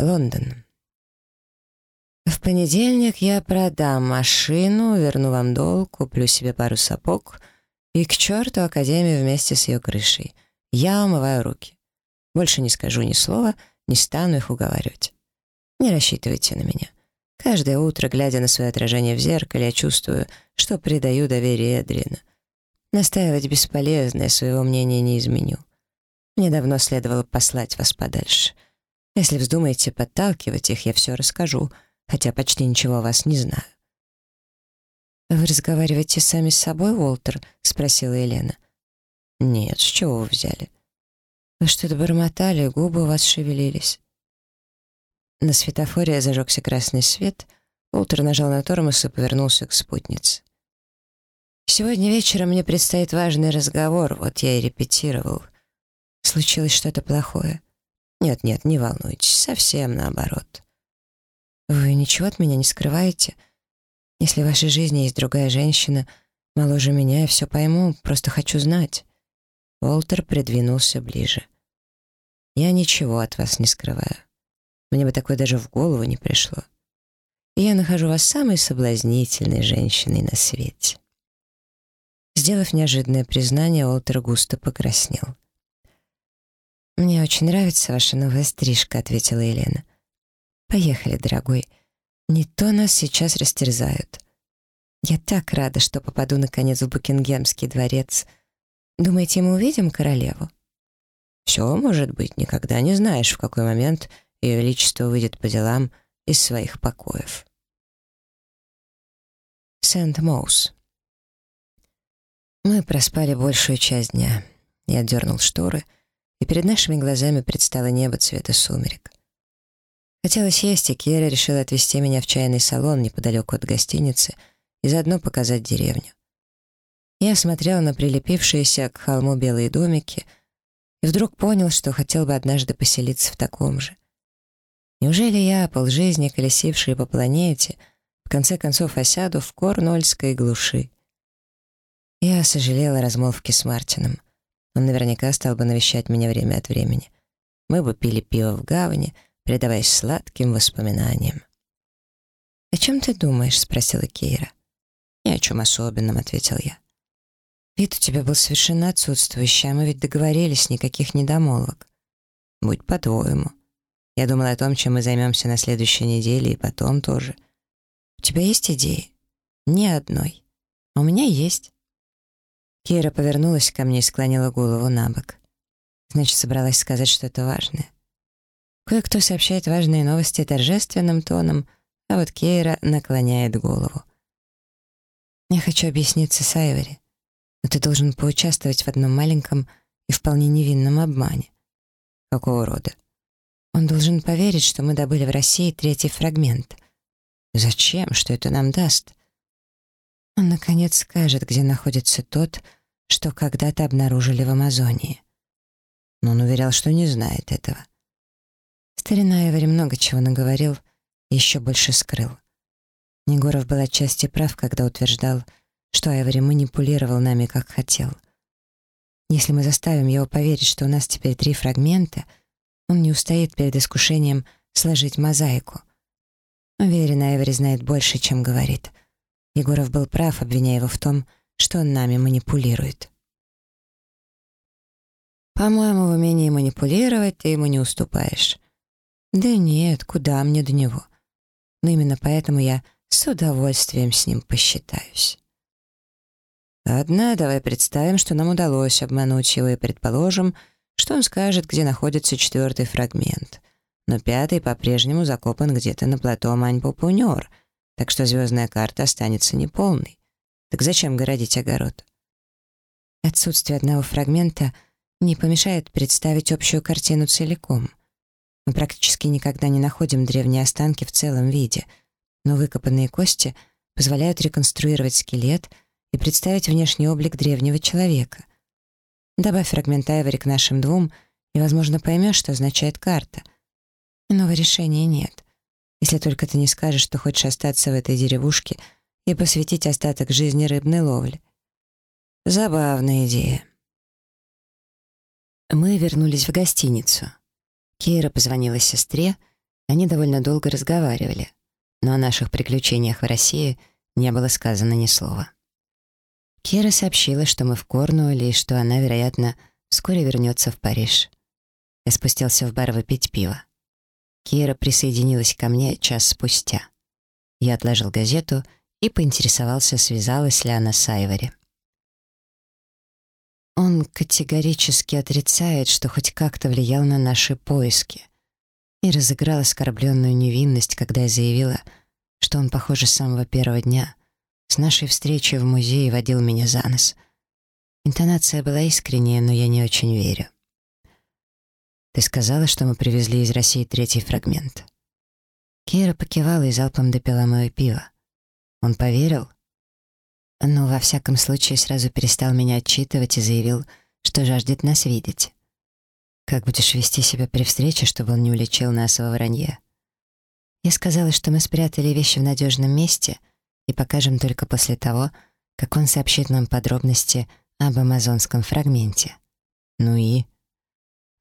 Лондон. В понедельник я продам машину, верну вам долг, куплю себе пару сапог и к черту Академию вместе с ее крышей. Я умываю руки. Больше не скажу ни слова, не стану их уговаривать. Не рассчитывайте на меня. Каждое утро, глядя на свое отражение в зеркале, я чувствую, что предаю доверие Эдрина. Настаивать бесполезно, я своего мнения не изменю. Мне давно следовало послать вас подальше. Если вздумаете подталкивать их, я все расскажу, хотя почти ничего о вас не знаю. «Вы разговариваете сами с собой, Уолтер?» — спросила Елена. «Нет, с чего вы взяли?» «Вы что-то бормотали, губы у вас шевелились». На светофоре зажегся красный свет, Уолтер нажал на тормоз и повернулся к спутнице. «Сегодня вечером мне предстоит важный разговор, вот я и репетировал. Случилось что-то плохое?» «Нет-нет, не волнуйтесь, совсем наоборот». «Вы ничего от меня не скрываете? Если в вашей жизни есть другая женщина, моложе меня, я все пойму, просто хочу знать». Уолтер придвинулся ближе. «Я ничего от вас не скрываю. Мне бы такое даже в голову не пришло. И я нахожу вас самой соблазнительной женщиной на свете». Сделав неожиданное признание, Уолтер густо покраснел. «Мне очень нравится ваша новая стрижка», — ответила Елена. «Поехали, дорогой. Не то нас сейчас растерзают. Я так рада, что попаду наконец в Букингемский дворец. Думаете, мы увидим королеву?» «Все может быть, никогда не знаешь, в какой момент ее величество выйдет по делам из своих покоев». Сент-Моус. Мы проспали большую часть дня. Я дернул шторы — и перед нашими глазами предстало небо цвета сумерек. Хотелось есть, и Кера решила отвезти меня в чайный салон неподалеку от гостиницы и заодно показать деревню. Я смотрел на прилепившиеся к холму белые домики и вдруг понял, что хотел бы однажды поселиться в таком же. Неужели я, полжизни колесивший по планете, в конце концов осяду в Корнольской глуши? Я сожалел о размолвке с Мартином. Он наверняка стал бы навещать меня время от времени. Мы бы пили пиво в гавани, предаваясь сладким воспоминаниям. «О чем ты думаешь?» — спросила Кейра. «Ни о чем особенном», — ответил я. «Вид у тебя был совершенно отсутствующий, а мы ведь договорились, никаких недомолвок». «Будь по-твоему. Я думала о том, чем мы займемся на следующей неделе, и потом тоже. У тебя есть идеи?» «Ни одной. А у меня есть. Кира повернулась ко мне и склонила голову на бок. Значит, собралась сказать что-то важное. Кое-кто сообщает важные новости торжественным тоном, а вот Кейра наклоняет голову. «Я хочу объясниться с Айвори, но ты должен поучаствовать в одном маленьком и вполне невинном обмане». «Какого рода?» «Он должен поверить, что мы добыли в России третий фрагмент». «Зачем? Что это нам даст?» Он, наконец, скажет, где находится тот, что когда-то обнаружили в Амазонии. Но он уверял, что не знает этого. Старина Эвери много чего наговорил еще больше скрыл. Негоров был отчасти прав, когда утверждал, что Эвери манипулировал нами, как хотел. Если мы заставим его поверить, что у нас теперь три фрагмента, он не устоит перед искушением сложить мозаику. Уверен, Эвери знает больше, чем говорит — Егоров был прав, обвиняя его в том, что он нами манипулирует. «По-моему, в умении манипулировать ты ему не уступаешь». «Да нет, куда мне до него?» Но именно поэтому я с удовольствием с ним посчитаюсь. Ладно, давай представим, что нам удалось обмануть его и предположим, что он скажет, где находится четвертый фрагмент. Но пятый по-прежнему закопан где-то на плато Мань-Пупунёр — так что звездная карта останется неполной. Так зачем городить огород? Отсутствие одного фрагмента не помешает представить общую картину целиком. Мы практически никогда не находим древние останки в целом виде, но выкопанные кости позволяют реконструировать скелет и представить внешний облик древнего человека. Добавь фрагмент Айвори к нашим двум, и, возможно, поймешь, что означает карта. Иного решения нет если только ты не скажешь, что хочешь остаться в этой деревушке и посвятить остаток жизни рыбной ловле. Забавная идея. Мы вернулись в гостиницу. Кейра позвонила сестре, Они довольно долго разговаривали, но о наших приключениях в России не было сказано ни слова. Кира сообщила, что мы в Корнуолле и что она, вероятно, вскоре вернется в Париж. Я спустился в бар выпить пиво. Кира присоединилась ко мне час спустя. Я отложил газету и поинтересовался, связалась ли она с Айвори. Он категорически отрицает, что хоть как-то влиял на наши поиски, и разыграл оскорбленную невинность, когда я заявила, что он, похоже, с самого первого дня с нашей встречи в музее водил меня за нос. Интонация была искренняя, но я не очень верю. «Ты сказала, что мы привезли из России третий фрагмент». Кира покивала и залпом допила мое пиво. Он поверил? Ну, во всяком случае, сразу перестал меня отчитывать и заявил, что жаждет нас видеть. Как будешь вести себя при встрече, чтобы он не уличил нас во вранье? Я сказала, что мы спрятали вещи в надежном месте и покажем только после того, как он сообщит нам подробности об амазонском фрагменте. Ну и?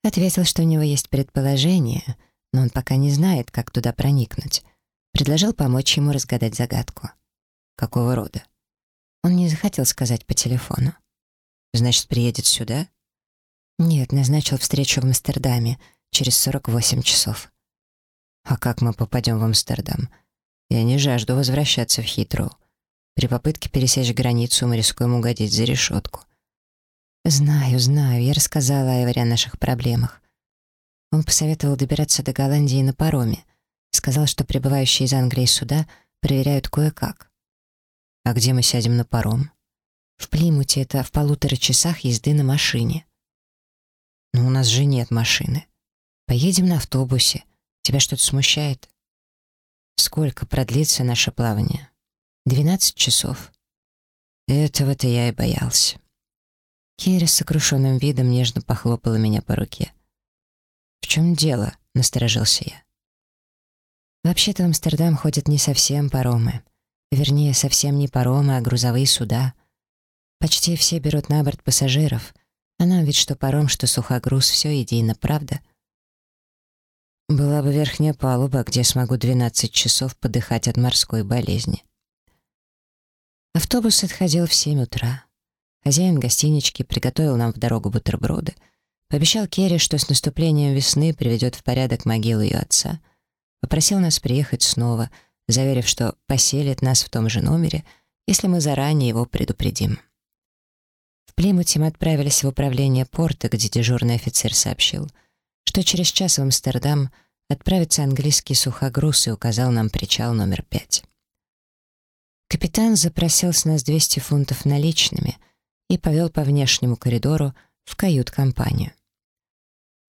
Ответил, что у него есть предположение, но он пока не знает, как туда проникнуть. Предложил помочь ему разгадать загадку. Какого рода? Он не захотел сказать по телефону. Значит, приедет сюда? Нет, назначил встречу в Амстердаме через 48 часов. А как мы попадем в Амстердам? Я не жажду возвращаться в Хитроу. При попытке пересечь границу мы рискуем угодить за решетку. Знаю, знаю, я рассказала Айваре о наших проблемах. Он посоветовал добираться до Голландии на пароме. Сказал, что прибывающие из Англии суда проверяют кое-как. А где мы сядем на паром? В Плимуте это в полутора часах езды на машине. Но у нас же нет машины. Поедем на автобусе. Тебя что-то смущает? Сколько продлится наше плавание? Двенадцать часов. Этого-то я и боялся. Кира с сокрушенным видом нежно похлопала меня по руке. «В чем дело?» — насторожился я. «Вообще-то в Амстердам ходят не совсем паромы. Вернее, совсем не паромы, а грузовые суда. Почти все берут на борт пассажиров, а нам ведь что паром, что сухогруз, все едино, правда? Была бы верхняя палуба, где смогу 12 часов подыхать от морской болезни. Автобус отходил в 7 утра. Хозяин гостинички приготовил нам в дорогу бутерброды, пообещал Керри, что с наступлением весны приведет в порядок могилу ее отца, попросил нас приехать снова — заверив, что поселит нас в том же номере, если мы заранее его предупредим. В Плимуте мы отправились в управление порта, где дежурный офицер сообщил, что через час в Амстердам отправится английский сухогруз и указал нам причал номер пять. Капитан запросил с нас 200 фунтов наличными и повел по внешнему коридору в кают-компанию.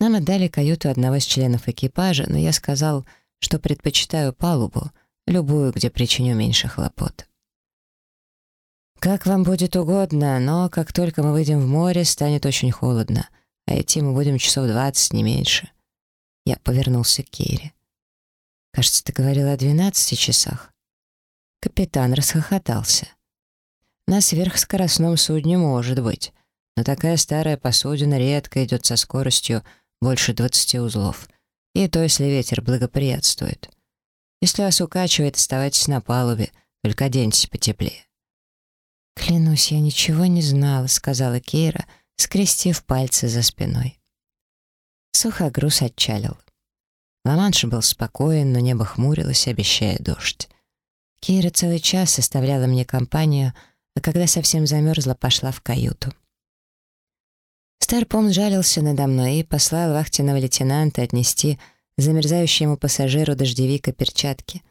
Нам отдали каюту одного из членов экипажа, но я сказал, что предпочитаю палубу — любую, где причиню меньше хлопот. Как вам будет угодно, но как только мы выйдем в море, станет очень холодно, а идти мы будем часов двадцать, не меньше. Я повернулся к Кейре. «Кажется, ты говорила о двенадцати часах». Капитан расхохотался. «На сверхскоростном судне может быть, но такая старая посудина редко идет со скоростью больше двадцати узлов, и то, если ветер благоприятствует. Если вас укачивает, оставайтесь на палубе, только оденьтесь потеплее». «Клянусь, я ничего не знала», — сказала Кейра, скрестив пальцы за спиной. Сухогруз отчалил. Ла-Манш был спокоен, но небо хмурилось, обещая дождь. Кейра целый час составляла мне компанию, а когда совсем замерзла, пошла в каюту. Старпом жалился надо мной и послал вахтенного лейтенанта отнести замерзающему пассажиру дождевика перчатки.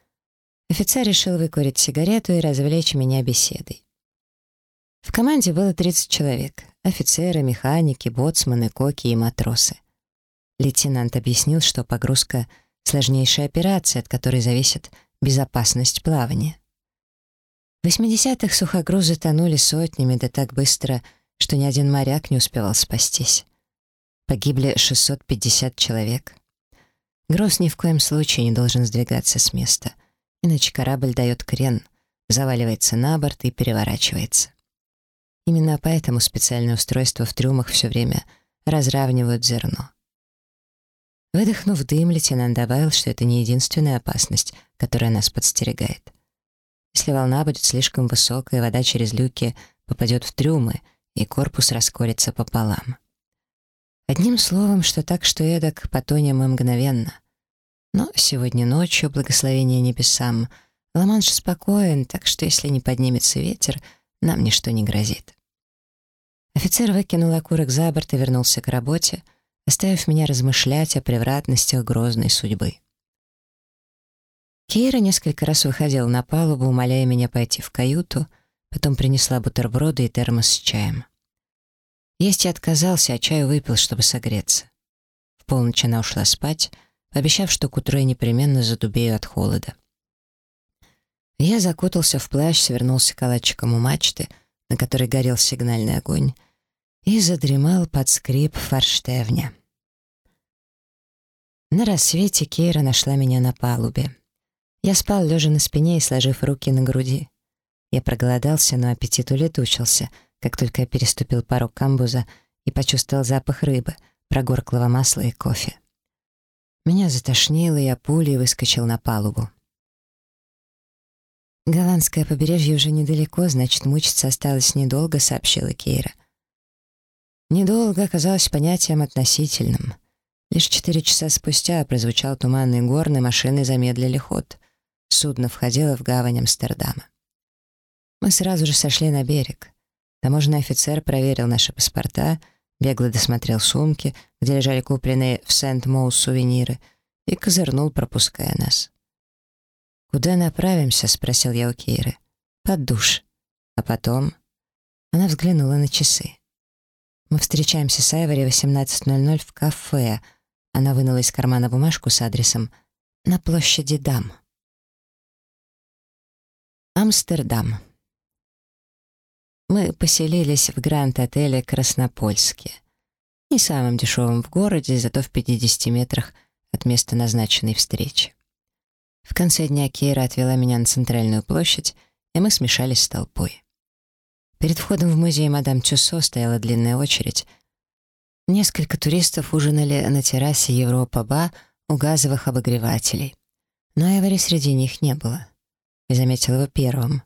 Офицер решил выкурить сигарету и развлечь меня беседой. В команде было 30 человек — офицеры, механики, боцманы, коки и матросы. Лейтенант объяснил, что погрузка — сложнейшая операция, от которой зависит безопасность плавания. В 80-х сухогрузы тонули сотнями, да так быстро, что ни один моряк не успевал спастись. Погибли 650 человек. Груз ни в коем случае не должен сдвигаться с места, иначе корабль дает крен, заваливается на борт и переворачивается. Именно поэтому специальные устройства в трюмах все время разравнивают зерно. Выдохнув дым, лейтенант добавил, что это не единственная опасность, которая нас подстерегает. Если волна будет слишком высокая, вода через люки попадет в трюмы, и корпус расколется пополам. Одним словом, что так, что эдак, потонем мы мгновенно. Но сегодня ночью, благословение небесам, Ла-Манш спокоен, так что если не поднимется ветер, нам ничто не грозит. Офицер выкинул окурок за борт и вернулся к работе, оставив меня размышлять о превратностях грозной судьбы. Кейра несколько раз выходила на палубу, умоляя меня пойти в каюту, потом принесла бутерброды и термос с чаем. Есть я отказался, а чаю выпил, чтобы согреться. В полночь она ушла спать, пообещав, что к утру я непременно задубею от холода. Я закутался в плащ, свернулся калачиком у мачты, на которой горел сигнальный огонь, и задремал под скрип форштевня. На рассвете Кейра нашла меня на палубе. Я спал, лежа на спине и сложив руки на груди. Я проголодался, но аппетит улетучился, как только я переступил порог камбуза и почувствовал запах рыбы, прогорклого масла и кофе. Меня затошнило, и я пулей выскочил на палубу. «Голландское побережье уже недалеко, значит, мучиться осталось недолго», — сообщила Кейра. Недолго оказалось понятием относительным. Лишь четыре часа спустя прозвучал туманный горн, и машины замедлили ход. Судно входило в гавань Амстердама. Мы сразу же сошли на берег. Таможенный офицер проверил наши паспорта, бегло досмотрел сумки, где лежали купленные в Сент-Моус сувениры, и козырнул, пропуская нас. «Куда направимся?» — спросил я у Кейры. «Под душ». А потом... Она взглянула на часы. Мы встречаемся с Айвори 18.00 в кафе. Она вынула из кармана бумажку с адресом на площади Дам. Амстердам. Мы поселились в гранд-отеле «Краснопольске». Не самым дешевым в городе, зато в 50 метрах от места назначенной встречи. В конце дня Кейра отвела меня на центральную площадь, и мы смешались с толпой. Перед входом в музей мадам Чусо стояла длинная очередь. Несколько туристов ужинали на террасе Европа-Ба у газовых обогревателей. Но Эвери среди них не было. Я заметил его первым.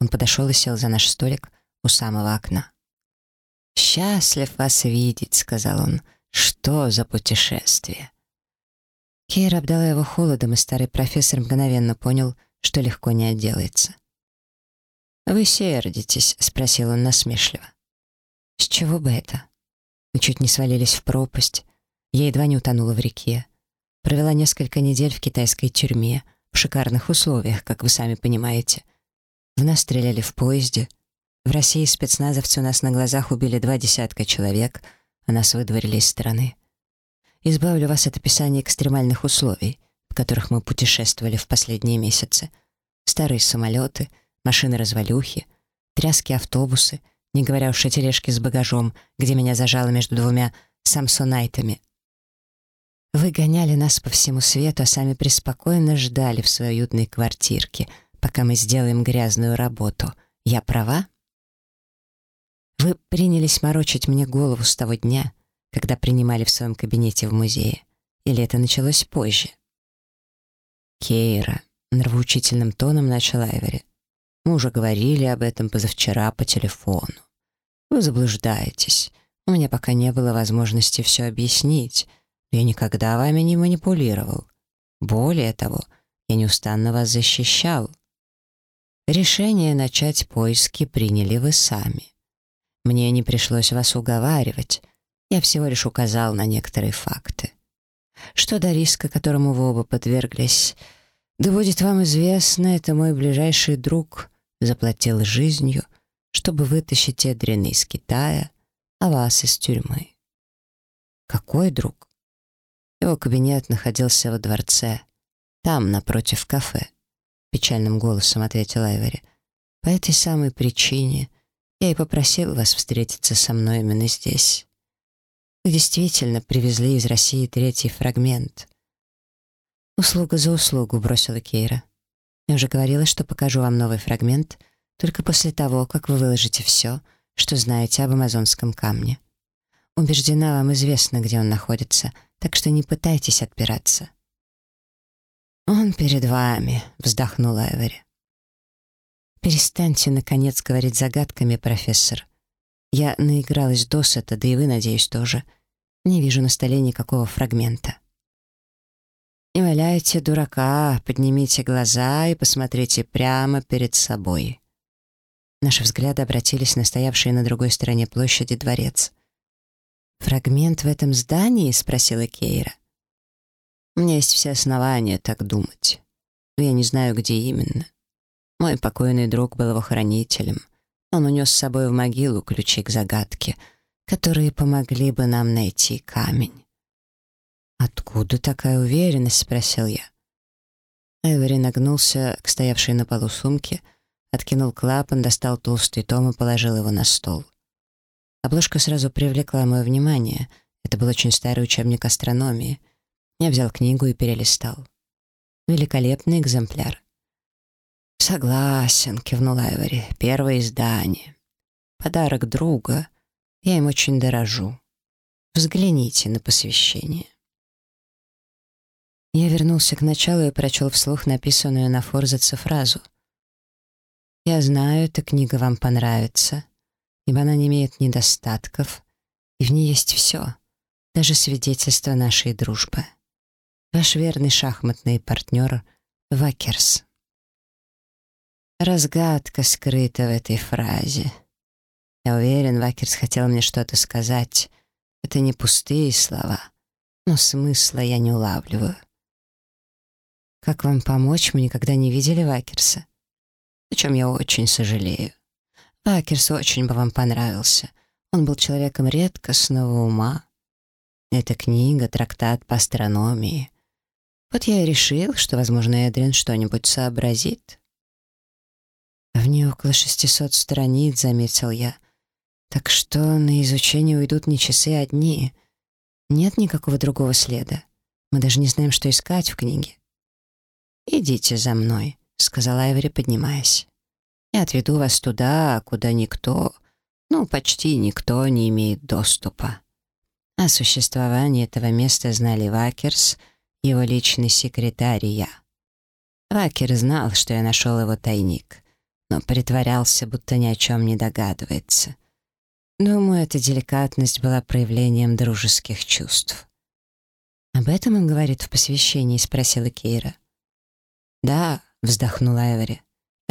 Он подошел и сел за наш столик у самого окна. «Счастлив вас видеть», — сказал он. «Что за путешествие?» Кейра обдала его холодом, и старый профессор мгновенно понял, что легко не отделается. «Вы сердитесь?» — спросил он насмешливо. «С чего бы это?» Мы чуть не свалились в пропасть. Я едва не утонула в реке. Провела несколько недель в китайской тюрьме, в шикарных условиях, как вы сами понимаете. В нас стреляли в поезде. В России спецназовцы у нас на глазах убили два десятка человек, а нас выдворили из страны. Избавлю вас от описания экстремальных условий, в которых мы путешествовали в последние месяцы. Старые самолеты — машины-развалюхи, тряски автобусы, не говоря уж о тележке с багажом, где меня зажало между двумя самсонайтами. Вы гоняли нас по всему свету, а сами преспокойно ждали в своей уютной квартирке, пока мы сделаем грязную работу. Я права? Вы принялись морочить мне голову с того дня, когда принимали в своем кабинете в музее. Или это началось позже? Кейра, нравоучительным тоном начал Айвери. Мы уже говорили об этом позавчера по телефону. Вы заблуждаетесь. У меня пока не было возможности все объяснить. Я никогда вами не манипулировал. Более того, я неустанно вас защищал. Решение начать поиски приняли вы сами. Мне не пришлось вас уговаривать. Я всего лишь указал на некоторые факты. Что до риска, которому вы оба подверглись, да будет вам известно, это мой ближайший друг, заплатил жизнью, чтобы вытащить Эдрина из Китая, а вас из тюрьмы. Какой друг? Его кабинет находился во дворце, там, напротив кафе, печальным голосом ответил Айвери. По этой самой причине я и попросил вас встретиться со мной именно здесь. Вы действительно привезли из России третий фрагмент. Услуга за услугу, бросила Кейра. Я уже говорила, что покажу вам новый фрагмент только после того, как вы выложите все, что знаете об амазонском камне. Убеждена, вам известно, где он находится, так что не пытайтесь отпираться». «Он перед вами», — вздохнула Эвери. «Перестаньте, наконец, говорить загадками, профессор. Я наигралась досыта, да и вы, надеюсь, тоже. Не вижу на столе никакого фрагмента». «Не валяйте дурака, поднимите глаза и посмотрите прямо перед собой». Наши взгляды обратились на стоявший на другой стороне площади дворец. «Фрагмент в этом здании?» — спросила Кейра. «У меня есть все основания так думать. Но я не знаю, где именно. Мой покойный друг был его хранителем. Он унес с собой в могилу ключи к загадке, которые помогли бы нам найти камень». «Откуда такая уверенность?» — спросил я. Эвери нагнулся к стоявшей на полу сумке — Откинул клапан, достал толстый том и положил его на стол. Обложка сразу привлекла мое внимание. Это был очень старый учебник астрономии. Я взял книгу и перелистал. Великолепный экземпляр. «Согласен», — кивнул Айвори. «Первое издание. Подарок друга. Я им очень дорожу. Взгляните на посвящение». Я вернулся к началу и прочел вслух написанную на форзаце фразу — я знаю, эта книга вам понравится, ибо она не имеет недостатков, и в ней есть все, даже свидетельство нашей дружбы. Ваш верный шахматный партнер Вакерс. Разгадка скрыта в этой фразе. Я уверен, Вакерс хотел мне что-то сказать. Это не пустые слова, но смысла я не улавливаю. Как вам помочь? Мы никогда не видели Вакерса о чем я очень сожалею. Вакерс очень бы вам понравился. Он был человеком редкостного ума. Эта книга — трактат по астрономии. Вот я и решил, что, возможно, Эдрин что-нибудь сообразит. В ней около 600 страниц, заметил я. Так что на изучение уйдут не часы, а дни. Нет никакого другого следа. Мы даже не знаем, что искать в книге. «Идите за мной», — сказала Эвери, поднимаясь. «Я отведу вас туда, куда никто, ну, почти никто не имеет доступа». О существовании этого места знали Вакерс, его личный секретарь и я. Вакер знал, что я нашел его тайник, но притворялся, будто ни о чем не догадывается. Думаю, эта деликатность была проявлением дружеских чувств. «Об этом он говорит в посвящении?» — спросила Кейра. «Да», — вздохнула Эвери.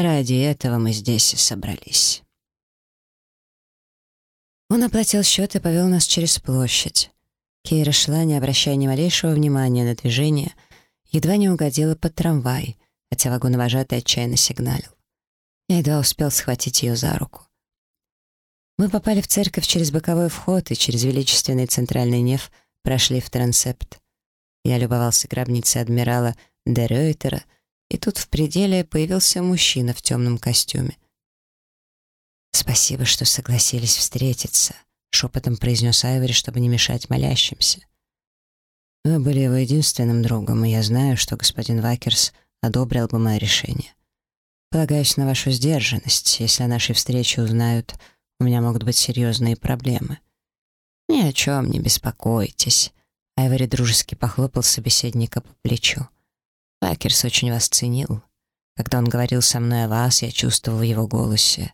«Ради этого мы здесь и собрались». Он оплатил счет и повел нас через площадь. Кейра шла, не обращая ни малейшего внимания на движение, едва не угодила под трамвай, хотя вагоновожатый отчаянно сигналил. Я едва успел схватить ее за руку. Мы попали в церковь через боковой вход и через величественный центральный неф прошли в трансепт. Я любовался гробницей адмирала де Рейтера — и тут в пределе появился мужчина в темном костюме. «Спасибо, что согласились встретиться», — шепотом произнес Айвори, чтобы не мешать молящимся. «Вы были его единственным другом, и я знаю, что господин Вакерс одобрил бы мое решение. Полагаюсь на вашу сдержанность. Если о нашей встрече узнают, у меня могут быть серьезные проблемы. Ни о чем не беспокойтесь». Айвори дружески похлопал собеседника по плечу. Пакерс очень вас ценил. Когда он говорил со мной о вас, я чувствовал в его голосе,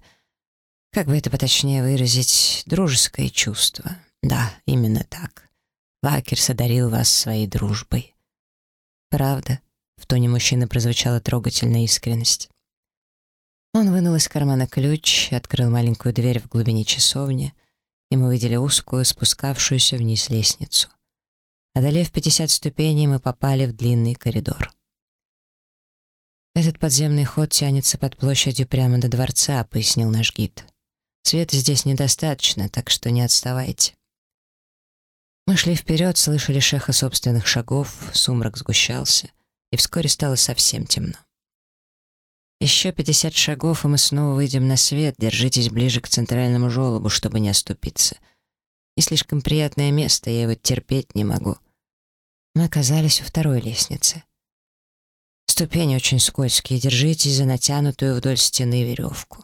как бы это поточнее выразить, дружеское чувство. Да, именно так. Вакерс одарил вас своей дружбой. Правда? В тоне мужчины прозвучала трогательная искренность. Он вынул из кармана ключ, открыл маленькую дверь в глубине часовни, и мы увидели узкую, спускавшуюся вниз лестницу. Одолев 50 ступеней, мы попали в длинный коридор. «Этот подземный ход тянется под площадью прямо до дворца», — пояснил наш гид. «Света здесь недостаточно, так что не отставайте». Мы шли вперед, слышали шеха собственных шагов, сумрак сгущался, и вскоре стало совсем темно. Еще пятьдесят шагов, и мы снова выйдем на свет. Держитесь ближе к центральному желобу, чтобы не оступиться. Не слишком приятное место, я его терпеть не могу. Мы оказались у второй лестницы. Ступени очень скользкие, держитесь за натянутую вдоль стены веревку.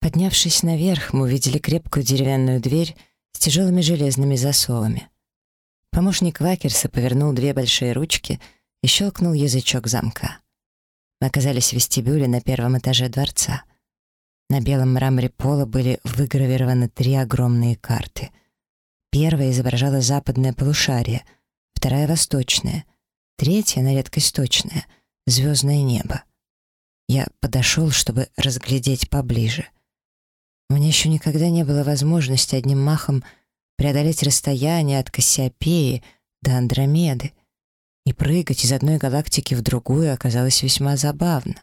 Поднявшись наверх, мы увидели крепкую деревянную дверь с тяжелыми железными засовами. Помощник Вакерса повернул две большие ручки и щелкнул язычок замка. Мы оказались в вестибюле на первом этаже дворца. На белом мраморе пола были выгравированы три огромные карты. Первая изображала западное полушарие, вторая — восточное, третья, на редкость точная, — звездное небо. Я подошел, чтобы разглядеть поближе. У меня еще никогда не было возможности одним махом преодолеть расстояние от Кассиопеи до Андромеды. И прыгать из одной галактики в другую оказалось весьма забавно.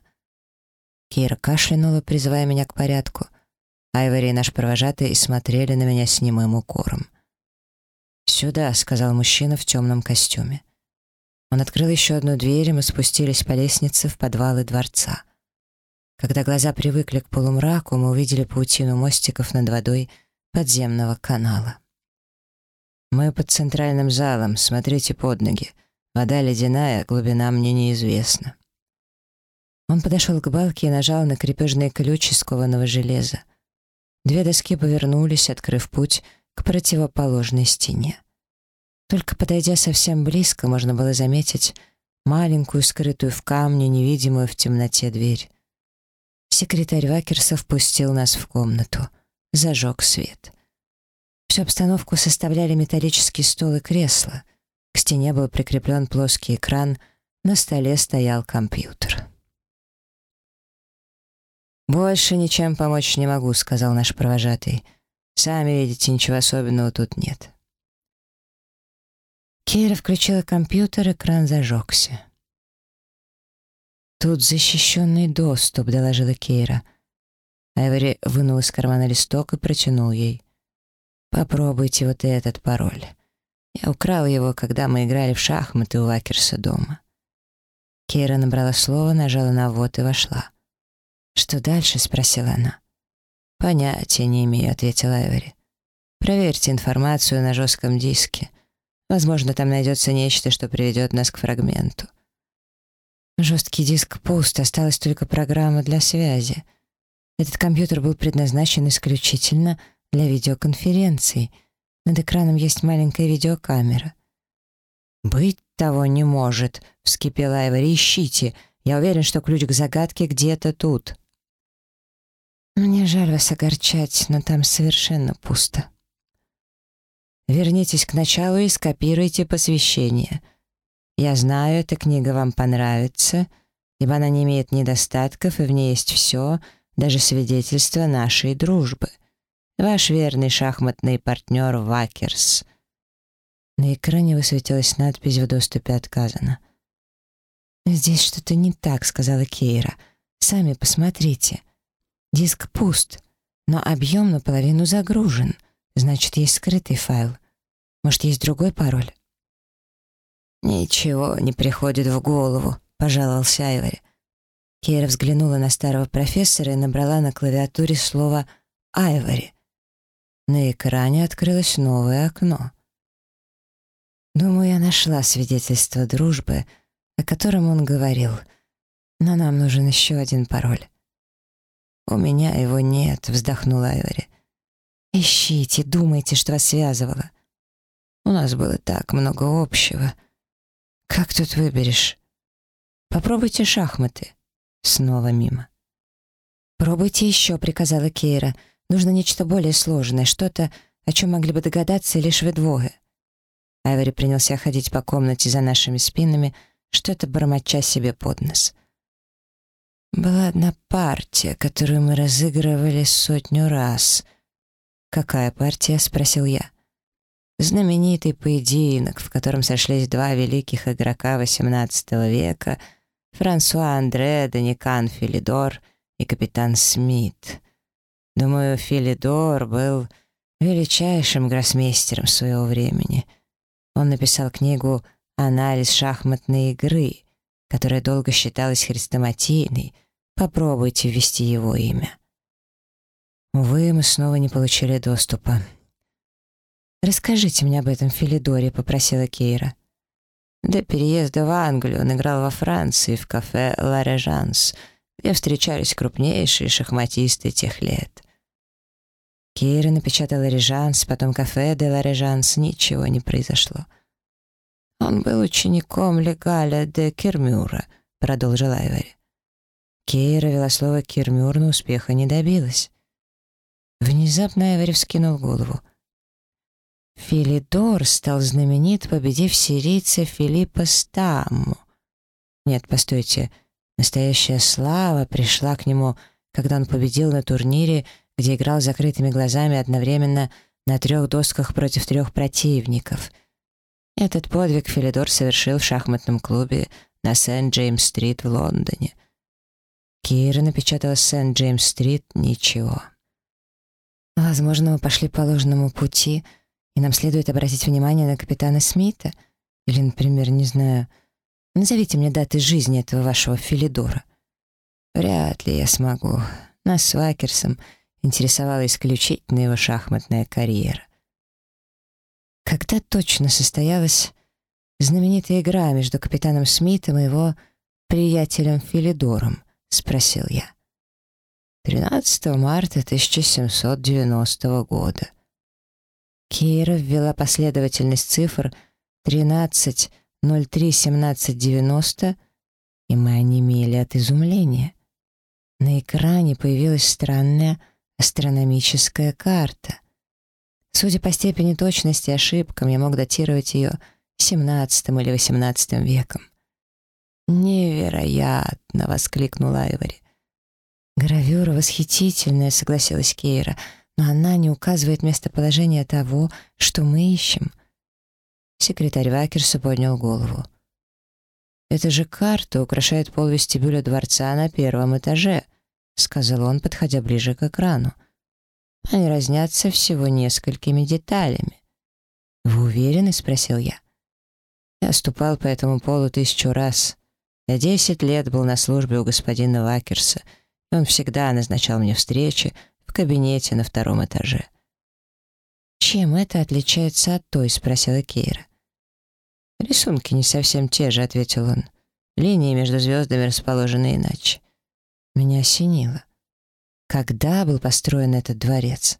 Кейра кашлянула, призывая меня к порядку. Айвори и наш провожатый смотрели на меня с немым укором. «Сюда», — сказал мужчина в темном костюме. Он открыл еще одну дверь, и мы спустились по лестнице в подвалы дворца. Когда глаза привыкли к полумраку, мы увидели паутину мостиков над водой подземного канала. «Мы под центральным залом, смотрите под ноги. Вода ледяная, глубина мне неизвестна». Он подошел к балке и нажал на крепежный ключ из кованого железа. Две доски повернулись, открыв путь к противоположной стене. Только подойдя совсем близко, можно было заметить маленькую, скрытую в камне, невидимую в темноте дверь. Секретарь Вакерса впустил нас в комнату, зажег свет. Всю обстановку составляли металлический стол и кресло. К стене был прикреплен плоский экран, на столе стоял компьютер. «Больше ничем помочь не могу», — сказал наш провожатый. «Сами видите, ничего особенного тут нет». Кейра включила компьютер, экран зажегся. «Тут защищенный доступ», — доложила Кейра. Айвори вынул из кармана листок и протянул ей. «Попробуйте вот этот пароль. Я украл его, когда мы играли в шахматы у Вакерса дома». Кейра набрала слово, нажала на «вот» и вошла. «Что дальше?» — спросила она. «Понятия не имею», — ответила Эвери. «Проверьте информацию на жестком диске. Возможно, там найдется нечто, что приведет нас к фрагменту». Жесткий диск пуст, осталась только программа для связи. Этот компьютер был предназначен исключительно для видеоконференций. Над экраном есть маленькая видеокамера. «Быть того не может», — вскипела Айвори. «Ищите. Я уверен, что ключ к загадке где-то тут». «Мне жаль вас огорчать, но там совершенно пусто». «Вернитесь к началу и скопируйте посвящение. Я знаю, эта книга вам понравится, ибо она не имеет недостатков, и в ней есть все, даже свидетельство нашей дружбы. Ваш верный шахматный партнер Вакерс». На экране высветилась надпись «В доступе отказано». «Здесь что-то не так», — сказала Кейра. «Сами посмотрите». Диск пуст, но объем наполовину загружен. Значит, есть скрытый файл. Может, есть другой пароль? «Ничего не приходит в голову», — пожаловался Айвори. Кейра взглянула на старого профессора и набрала на клавиатуре слово «Айвори». На экране открылось новое окно. Думаю, я нашла свидетельство дружбы, о котором он говорил, но нам нужен еще один пароль. «У меня его нет», — вздохнула Айвори. «Ищите, думайте, что вас связывало. У нас было так много общего. Как тут выберешь? Попробуйте шахматы». Снова мимо. «Пробуйте еще», — приказала Кейра. «Нужно нечто более сложное, что-то, о чем могли бы догадаться лишь вы двое». Айвори принялся ходить по комнате за нашими спинами, что-то бормоча себе под нос. Была одна партия, которую мы разыгрывали сотню раз. «Какая партия?» — спросил я. Знаменитый поединок, в котором сошлись два великих игрока XVIII века — Франсуа Андре, Даникан Филидор и капитан Смит. Думаю, Филидор был величайшим гроссмейстером своего времени. Он написал книгу «Анализ шахматной игры», которая долго считалась хрестоматийной, попробуйте ввести его имя. Увы, мы снова не получили доступа. «Расскажите мне об этом Филидоре», — попросила Кейра. До переезда в Англию он играл во Франции в кафе «Ла Режанс», где встречались крупнейшие шахматисты тех лет. Кейра напечатала «Режанс», потом «Кафе де ла Режанс». Ничего не произошло. «Он был учеником Легаля де Кермюра», — продолжила Айвари. Кейра вела слово «Кермюр», но успеха не добилась. Внезапно Айвари вскинул голову. Филидор стал знаменит, победив сирийца Филиппа Стамму. Нет, постойте, настоящая слава пришла к нему, когда он победил на турнире, где играл закрытыми глазами одновременно на трех досках против трех противников. Этот подвиг Филидор совершил в шахматном клубе на Сент-Джеймс-стрит в Лондоне. Кира напечатала Сент-Джеймс-стрит «Ничего». Возможно, мы пошли по ложному пути, и нам следует обратить внимание на капитана Смита, или, например, не знаю, назовите мне даты жизни этого вашего Филидора. Вряд ли я смогу. Нас с Вакерсом интересовала исключительно его шахматная карьера. Когда точно состоялась знаменитая игра между капитаном Смитом и его приятелем Филидором, спросил я. 13 марта 1790 года. Кира ввела последовательность цифр 13, 03, 17, 90, и мы онемели от изумления. На экране появилась странная астрономическая карта. Судя по степени точности ошибкам, я мог датировать ее XVII или XVIII веком. «Невероятно!» — воскликнула Айвори. «Гравюра восхитительная», — согласилась Кейра, «но она не указывает местоположение того, что мы ищем». Секретарь Вакерса поднял голову. «Это же карта украшает пол вестибюля дворца на первом этаже», — сказал он, подходя ближе к экрану. «Они разнятся всего несколькими деталями». «Вы уверены?» — спросил я. Я ступал по этому полу тысячу раз. Я десять лет был на службе у господина Вакерса — он всегда назначал мне встречи в кабинете на втором этаже. «Чем это отличается от той?» — спросила Кейра. «Рисунки не совсем те же», — ответил он. «Линии между звездами расположены иначе». Меня осенило. Когда был построен этот дворец?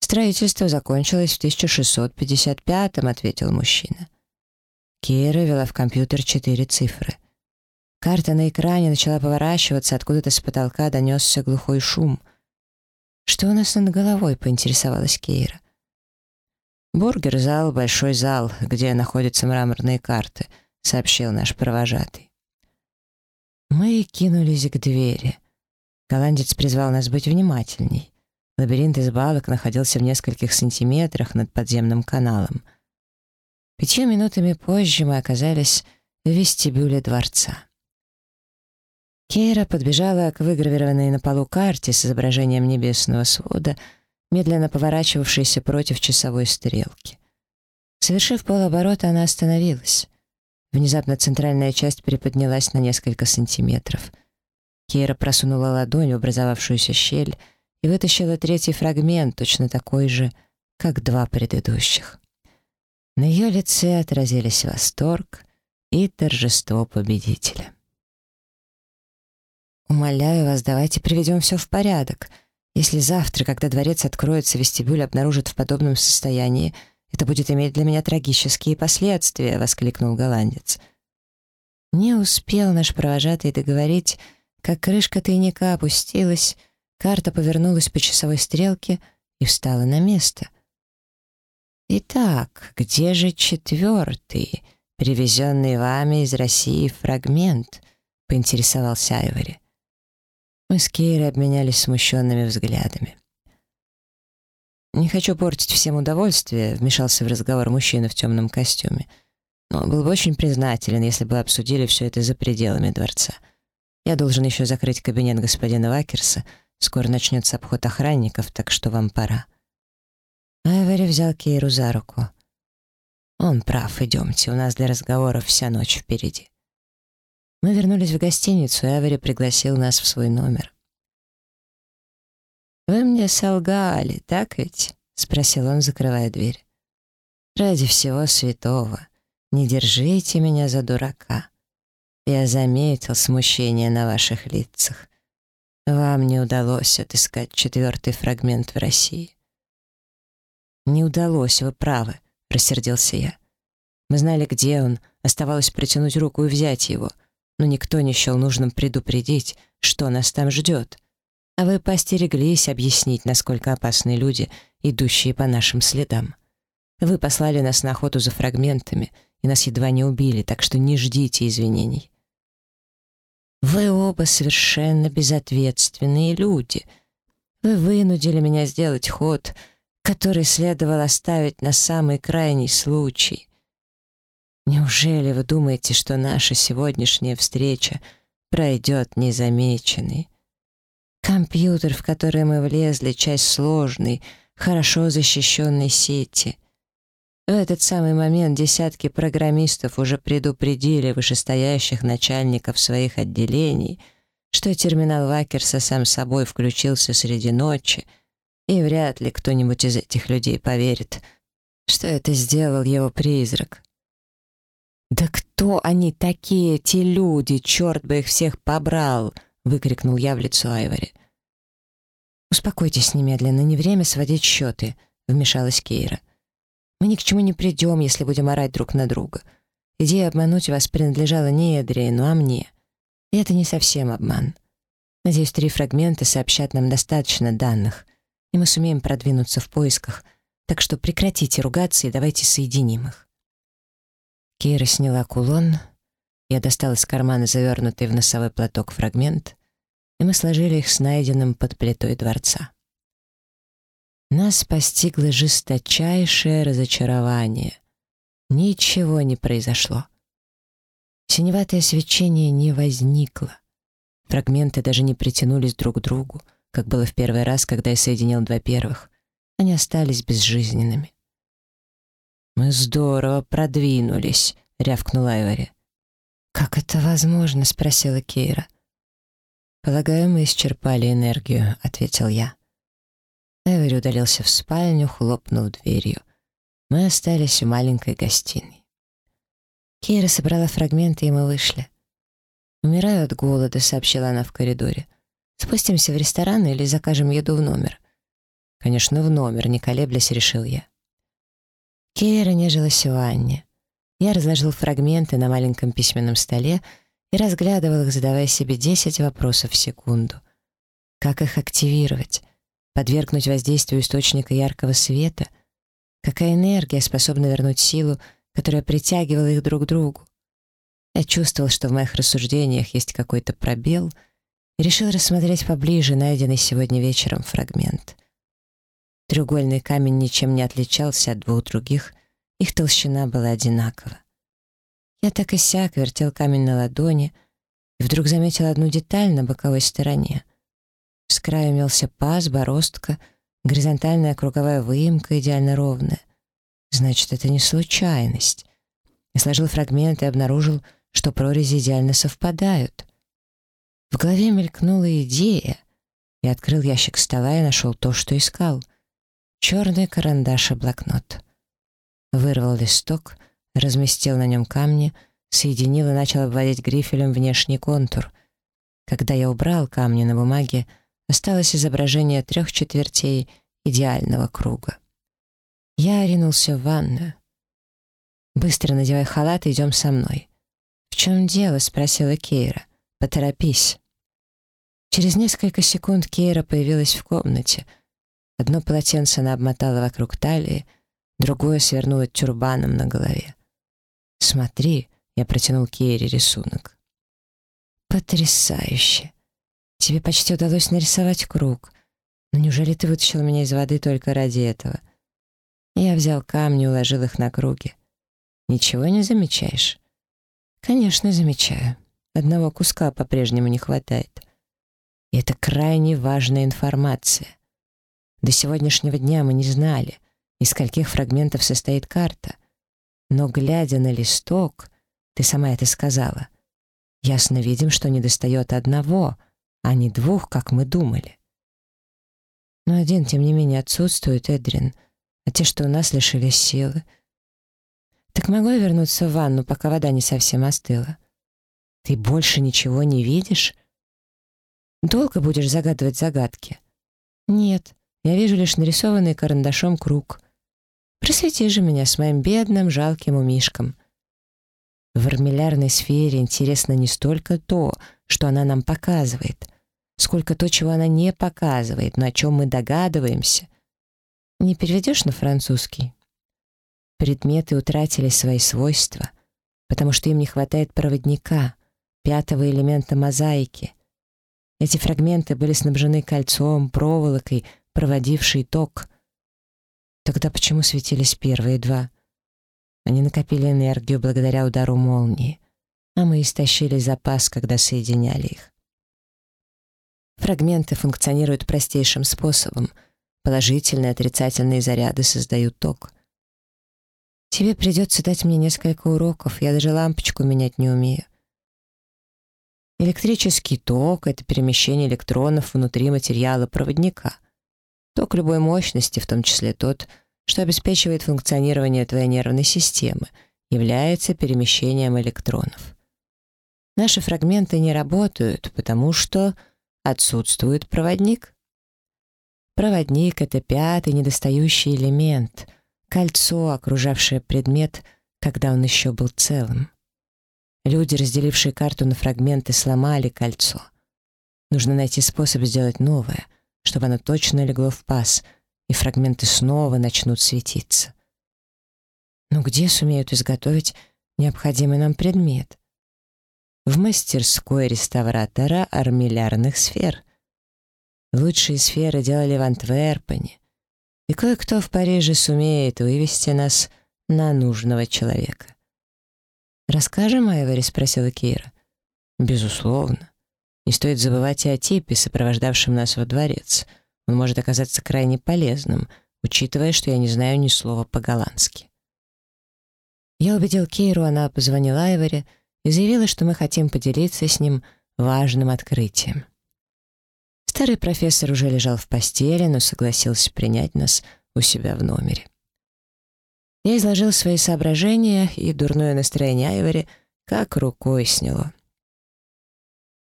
«Строительство закончилось в 1655-м», — ответил мужчина. Кейра вела в компьютер четыре цифры. Карта на экране начала поворачиваться, откуда-то с потолка донесся глухой шум. «Что у нас над головой?» — поинтересовалась Кейра. «Бургер-зал, большой зал, где находятся мраморные карты», — сообщил наш провожатый. Мы кинулись к двери. Голландец призвал нас быть внимательней. Лабиринт из балок находился в нескольких сантиметрах над подземным каналом. Пятью минутами позже мы оказались в вестибюле дворца. Кейра подбежала к выгравированной на полу карте с изображением небесного свода, медленно поворачивавшейся против часовой стрелки. Совершив полоборота, она остановилась. Внезапно центральная часть приподнялась на несколько сантиметров. Кейра просунула ладонь в образовавшуюся щель и вытащила третий фрагмент, точно такой же, как два предыдущих. На ее лице отразились восторг и торжество победителя. «Умоляю вас, давайте приведем все в порядок. Если завтра, когда дворец откроется, вестибюль обнаружит в подобном состоянии, это будет иметь для меня трагические последствия», — воскликнул голландец. Не успел наш провожатый договорить, как крышка тайника опустилась, карта повернулась по часовой стрелке и встала на место. «Итак, где же четвертый, привезенный вами из России фрагмент?» — поинтересовался Айвори. Мы с Кейрой обменялись смущенными взглядами. «Не хочу портить всем удовольствие», — вмешался в разговор мужчина в темном костюме. «Но был бы очень признателен, если бы обсудили все это за пределами дворца. Я должен еще закрыть кабинет господина Вакерса. Скоро начнется обход охранников, так что вам пора». Айвори взял Кейру за руку. «Он прав, идемте, у нас для разговоров вся ночь впереди». Мы вернулись в гостиницу, и Авери пригласил нас в свой номер. «Вы мне солгали, так ведь?» — спросил он, закрывая дверь. «Ради всего святого, не держите меня за дурака. Я заметил смущение на ваших лицах. Вам не удалось отыскать четвертый фрагмент в России. «Не удалось, вы правы», — рассердился я. «Мы знали, где он, оставалось протянуть руку и взять его, но никто не счел нужным предупредить, что нас там ждет. А вы постереглись объяснить, насколько опасны люди, идущие по нашим следам. Вы послали нас на охоту за фрагментами, и нас едва не убили, так что не ждите извинений. Вы оба совершенно безответственные люди. Вы вынудили меня сделать ход — который следовало оставить на самый крайний случай. Неужели вы думаете, что наша сегодняшняя встреча пройдет незамеченной? Компьютер, в который мы влезли, часть сложной, хорошо защищенной сети. В этот самый момент десятки программистов уже предупредили вышестоящих начальников своих отделений, что терминал Вакерса сам собой включился среди ночи — и вряд ли кто-нибудь из этих людей поверит, что это сделал его призрак. «Да кто они такие, те люди? Черт бы их всех побрал!» — выкрикнул я в лицо Айвори. «Успокойтесь немедленно, не время сводить счеты», — вмешалась Кейра. «Мы ни к чему не придем, если будем орать друг на друга. Идея обмануть вас принадлежала не Эдрейну, а мне. И это не совсем обман. Надеюсь, три фрагмента сообщат нам достаточно данных и мы сумеем продвинуться в поисках, так что прекратите ругаться и давайте соединим их». Кейра сняла кулон, я достал из кармана завернутый в носовой платок фрагмент, и мы сложили их с найденным под плитой дворца. Нас постигло жесточайшее разочарование. Ничего не произошло. Синеватое свечение не возникло. Фрагменты даже не притянулись друг к другу как было в первый раз, когда я соединил два первых. Они остались безжизненными. «Мы здорово продвинулись», — рявкнул Айвори. «Как это возможно?» — спросила Кейра. «Полагаю, мы исчерпали энергию», — ответил я. Эвери удалился в спальню, хлопнув дверью. Мы остались в маленькой гостиной. Кейра собрала фрагменты, и мы вышли. «Умираю от голода», — сообщила она в коридоре. Спустимся в ресторан или закажем еду в номер?» «Конечно, в номер», — не колеблясь, решил я. Кейра нежилась в ванне. Я разложил фрагменты на маленьком письменном столе и разглядывал их, задавая себе 10 вопросов в секунду. Как их активировать? Подвергнуть воздействию источника яркого света? Какая энергия способна вернуть силу, которая притягивала их друг к другу? Я чувствовал, что в моих рассуждениях есть какой-то пробел — решил рассмотреть поближе найденный сегодня вечером фрагмент. Треугольный камень ничем не отличался от двух других, их толщина была одинакова. Я так и сяк вертел камень на ладони и вдруг заметил одну деталь на боковой стороне. С края имелся паз, бороздка, горизонтальная круговая выемка идеально ровная. Значит, это не случайность. Я сложил фрагменты и обнаружил, что прорези идеально совпадают. В голове мелькнула идея. Я открыл ящик стола и нашел то, что искал. Черный карандаш и блокнот. Вырвал листок, разместил на нем камни, соединил и начал обводить грифелем внешний контур. Когда я убрал камни на бумаге, осталось изображение трех четвертей идеального круга. Я ринулся в ванную. «Быстро надевай халат и идем со мной». «В чем дело?» — спросила Кейра. «Поторопись». Через несколько секунд Кейра появилась в комнате. Одно полотенце она обмотала вокруг талии, другое свернула тюрбаном на голове. «Смотри», — я протянул Кейре рисунок. «Потрясающе! Тебе почти удалось нарисовать круг. Но неужели ты вытащил меня из воды только ради этого?» Я взял камни и уложил их на круги. «Ничего не замечаешь?» «Конечно, замечаю. Одного куска по-прежнему не хватает». И это крайне важная информация. До сегодняшнего дня мы не знали, из скольких фрагментов состоит карта. Но, глядя на листок, ты сама это сказала, ясно видим, что недостает одного, а не двух, как мы думали. Но один, тем не менее, отсутствует, Эдрин, а те, что у нас, лишились силы. Так могу я вернуться в ванну, пока вода не совсем остыла? Ты больше ничего не видишь? Долго будешь загадывать загадки? Нет, я вижу лишь нарисованный карандашом круг. Просвети же меня с моим бедным, жалким умишком. В армиллярной сфере интересно не столько то, что она нам показывает, сколько то, чего она не показывает, но о чем мы догадываемся. Не переведешь на французский? Предметы утратили свои свойства, потому что им не хватает проводника, пятого элемента мозаики. Эти фрагменты были снабжены кольцом, проволокой, проводившей ток. Тогда почему светились первые два? Они накопили энергию благодаря удару молнии, а мы истощили запас, когда соединяли их. Фрагменты функционируют простейшим способом. Положительные и отрицательные заряды создают ток. Тебе придется дать мне несколько уроков, я даже лампочку менять не умею. Электрический ток — это перемещение электронов внутри материала проводника. Ток любой мощности, в том числе тот, что обеспечивает функционирование твоей нервной системы, является перемещением электронов. Наши фрагменты не работают, потому что отсутствует проводник. Проводник — это пятый недостающий элемент, кольцо, окружавшее предмет, когда он еще был целым. Люди, разделившие карту на фрагменты, сломали кольцо. Нужно найти способ сделать новое, чтобы оно точно легло в паз, и фрагменты снова начнут светиться. Но где сумеют изготовить необходимый нам предмет? В мастерской реставратора армиллярных сфер. Лучшие сферы делали в Антверпене, и кое-кто в Париже сумеет вывести нас на нужного человека. «Расскажем Айвори?» — спросила Кира. «Безусловно. Не стоит забывать и о типе, сопровождавшем нас во дворец. Он может оказаться крайне полезным, учитывая, что я не знаю ни слова по-голландски». Я убедил Кейру, она позвонила Айвори и заявила, что мы хотим поделиться с ним важным открытием. Старый профессор уже лежал в постели, но согласился принять нас у себя в номере. Я изложил свои соображения, и дурное настроение Айвори как рукой сняло.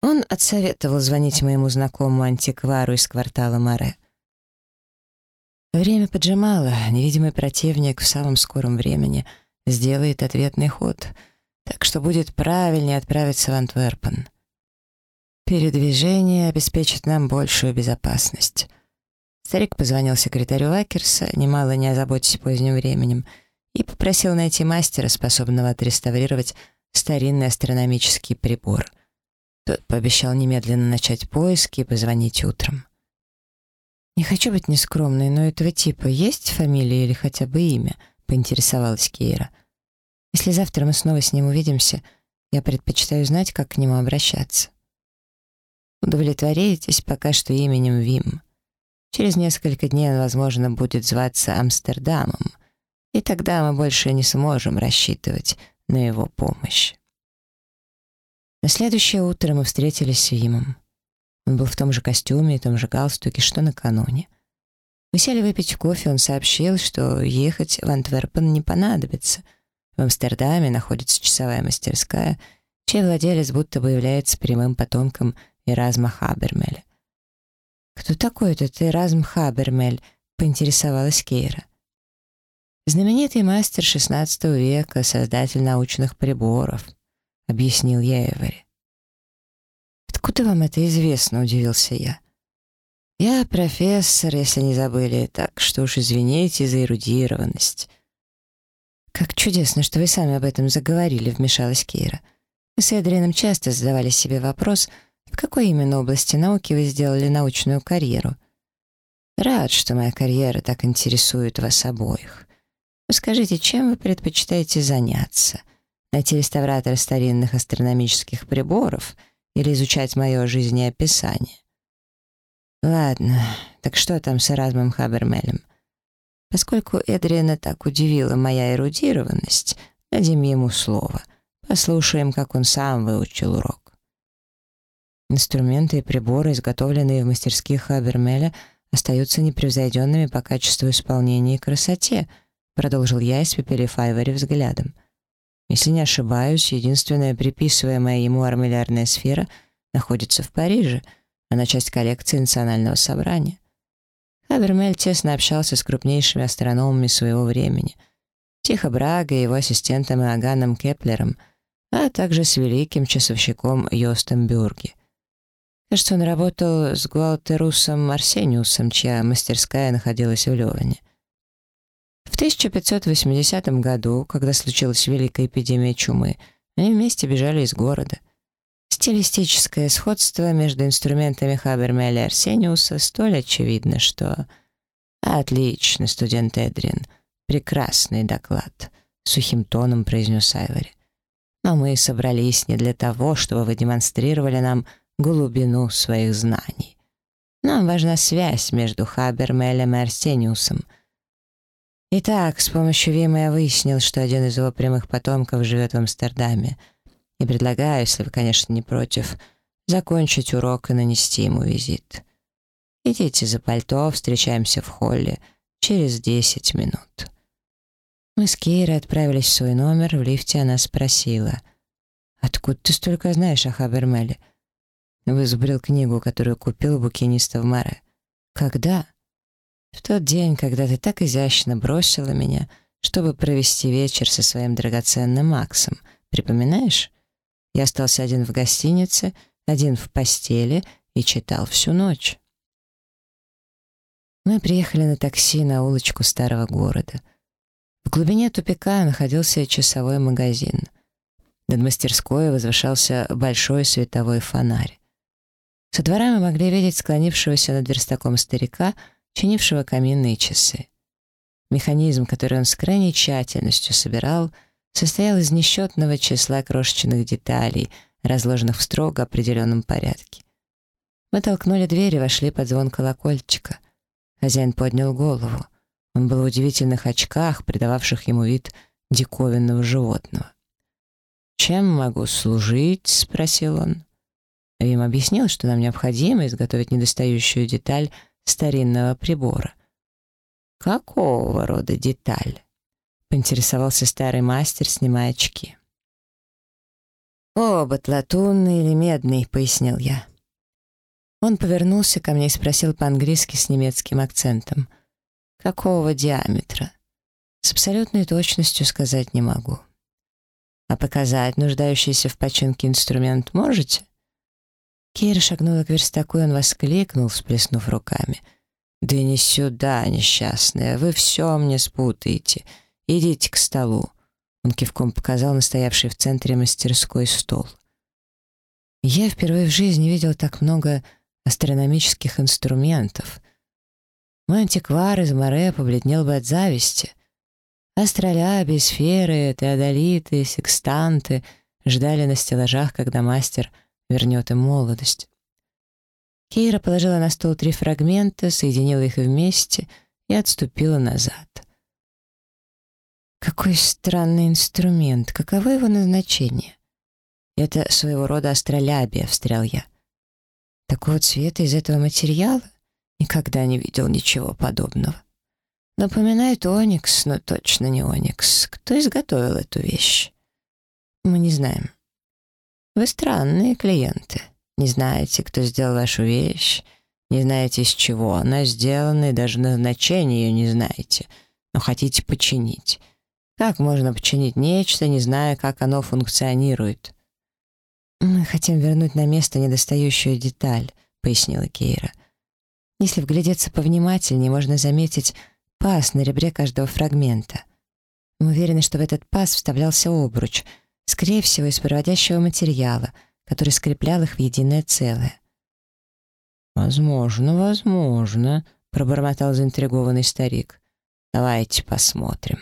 Он отсоветовал звонить моему знакомому антиквару из квартала Море. Время поджимало, невидимый противник в самом скором времени сделает ответный ход, так что будет правильнее отправиться в Антверпен. Передвижение обеспечит нам большую безопасность. Старик позвонил секретарю Вакерса, немало не озаботясь поздним временем, и попросил найти мастера, способного отреставрировать старинный астрономический прибор. Тот пообещал немедленно начать поиски и позвонить утром. «Не хочу быть нескромной, но этого типа есть фамилия или хотя бы имя?» — поинтересовалась Кейра. «Если завтра мы снова с ним увидимся, я предпочитаю знать, как к нему обращаться». «Удовлетворитесь пока что именем Вим», Через несколько дней он, возможно, будет зваться Амстердамом, и тогда мы больше не сможем рассчитывать на его помощь. На следующее утро мы встретились с Вимом. Он был в том же костюме и том же галстуке, что накануне. Мы сели выпить кофе, он сообщил, что ехать в Антверпен не понадобится. В Амстердаме находится часовая мастерская, чей владелец будто бы является прямым потомком Эразма Хабермеля. «Кто такой этот Эразм Хабермель?» — поинтересовалась Кейра. «Знаменитый мастер XVI века, создатель научных приборов», — объяснил я Эвери. «Откуда вам это известно?» — удивился я. «Я профессор, если не забыли, так что уж извините за эрудированность». «Как чудесно, что вы сами об этом заговорили», — вмешалась Кейра. Мы с Эдрином часто задавали себе вопрос — в какой именно области науки вы сделали научную карьеру? Рад, что моя карьера так интересует вас обоих. Скажите, чем вы предпочитаете заняться? Найти реставратора старинных астрономических приборов или изучать мое жизнеописание? Ладно, так что там с Эразмом Хабермелем? Поскольку Эдриана так удивила моя эрудированность, дадим ему слово. Послушаем, как он сам выучил урок. Инструменты и приборы, изготовленные в мастерских Хабермеля, остаются непревзойденными по качеству исполнения и красоте, продолжил я, испепелив Айвори взглядом. Если не ошибаюсь, единственная приписываемая ему армиллярная сфера находится в Париже, Она часть коллекции Национального собрания. Хабермель тесно общался с крупнейшими астрономами своего времени. Тихо Брага и его ассистентом Иоганном Кеплером, а также с великим часовщиком Йостом Бюрги. Кажется, он работал с Гуалтерусом Арсениусом, чья мастерская находилась в Леване. В 1580 году, когда случилась великая эпидемия чумы, они вместе бежали из города. Стилистическое сходство между инструментами Хабермеля и Арсениуса столь очевидно, что... «Отлично, студент Эдрин. Прекрасный доклад», — сухим тоном произнес Айвори. «Но мы собрались не для того, чтобы вы демонстрировали нам глубину своих знаний. Нам важна связь между Хабермелем и Арсениусом. Итак, с помощью Вима я выяснил, что один из его прямых потомков живет в Амстердаме, и предлагаю, если вы, конечно, не против, закончить урок и нанести ему визит. Идите за пальто, встречаемся в холле через 10 минут. Мы с Кейрой отправились в свой номер, в лифте она спросила, «Откуда ты столько знаешь о Хабермеле?» Вызубрил книгу, которую купил букиниста в Море. «Когда?» «В тот день, когда ты так изящно бросила меня, чтобы провести вечер со своим драгоценным Максом. Припоминаешь? Я остался один в гостинице, один в постели и читал всю ночь». Мы приехали на такси на улочку старого города. В глубине тупика находился часовой магазин. Над мастерской возвышался большой световой фонарь. Со двора мы могли видеть склонившегося над верстаком старика, чинившего каминные часы. Механизм, который он с крайней тщательностью собирал, состоял из несчетного числа крошечных деталей, разложенных в строго определенном порядке. Мы толкнули дверь и вошли под звон колокольчика. Хозяин поднял голову. Он был в удивительных очках, придававших ему вид диковинного животного. «Чем могу служить?» — спросил он. Вим объяснил, что нам необходимо изготовить недостающую деталь старинного прибора. «Какого рода деталь?» — поинтересовался старый мастер, снимая очки. «Обод латунный или медный», — пояснил я. Он повернулся ко мне и спросил по-английски с немецким акцентом. «Какого диаметра?» С абсолютной точностью сказать не могу. «А показать нуждающийся в починке инструмент можете?» Кейра шагнула к верстаку, и он воскликнул, всплеснув руками. «Да не сюда, несчастная, вы все мне спутаете. Идите к столу». Он кивком показал настоявший в центре мастерской стол. Я впервые в жизни видел так много астрономических инструментов. Мой антиквар из Море побледнел бы от зависти. Астролябии, сферы, теодолиты, секстанты ждали на стеллажах, когда мастер — вернет им молодость. Кейра положила на стол три фрагмента, соединила их вместе и отступила назад. Какой странный инструмент, каково его назначение? Это своего рода астролябия, встрял я. Такого цвета из этого материала? Никогда не видел ничего подобного. Напоминает оникс, но точно не оникс. Кто изготовил эту вещь? Мы не знаем. Вы странные клиенты. Не знаете, кто сделал вашу вещь, не знаете, из чего она сделана, и даже назначение ее не знаете, но хотите починить. Как можно починить нечто, не зная, как оно функционирует? «Мы хотим вернуть на место недостающую деталь», — пояснила Кейра. «Если вглядеться повнимательнее, можно заметить паз на ребре каждого фрагмента. Мы уверены, что в этот паз вставлялся обруч — скорее всего, из проводящего материала, который скреплял их в единое целое. «Возможно, возможно», — пробормотал заинтригованный старик. «Давайте посмотрим».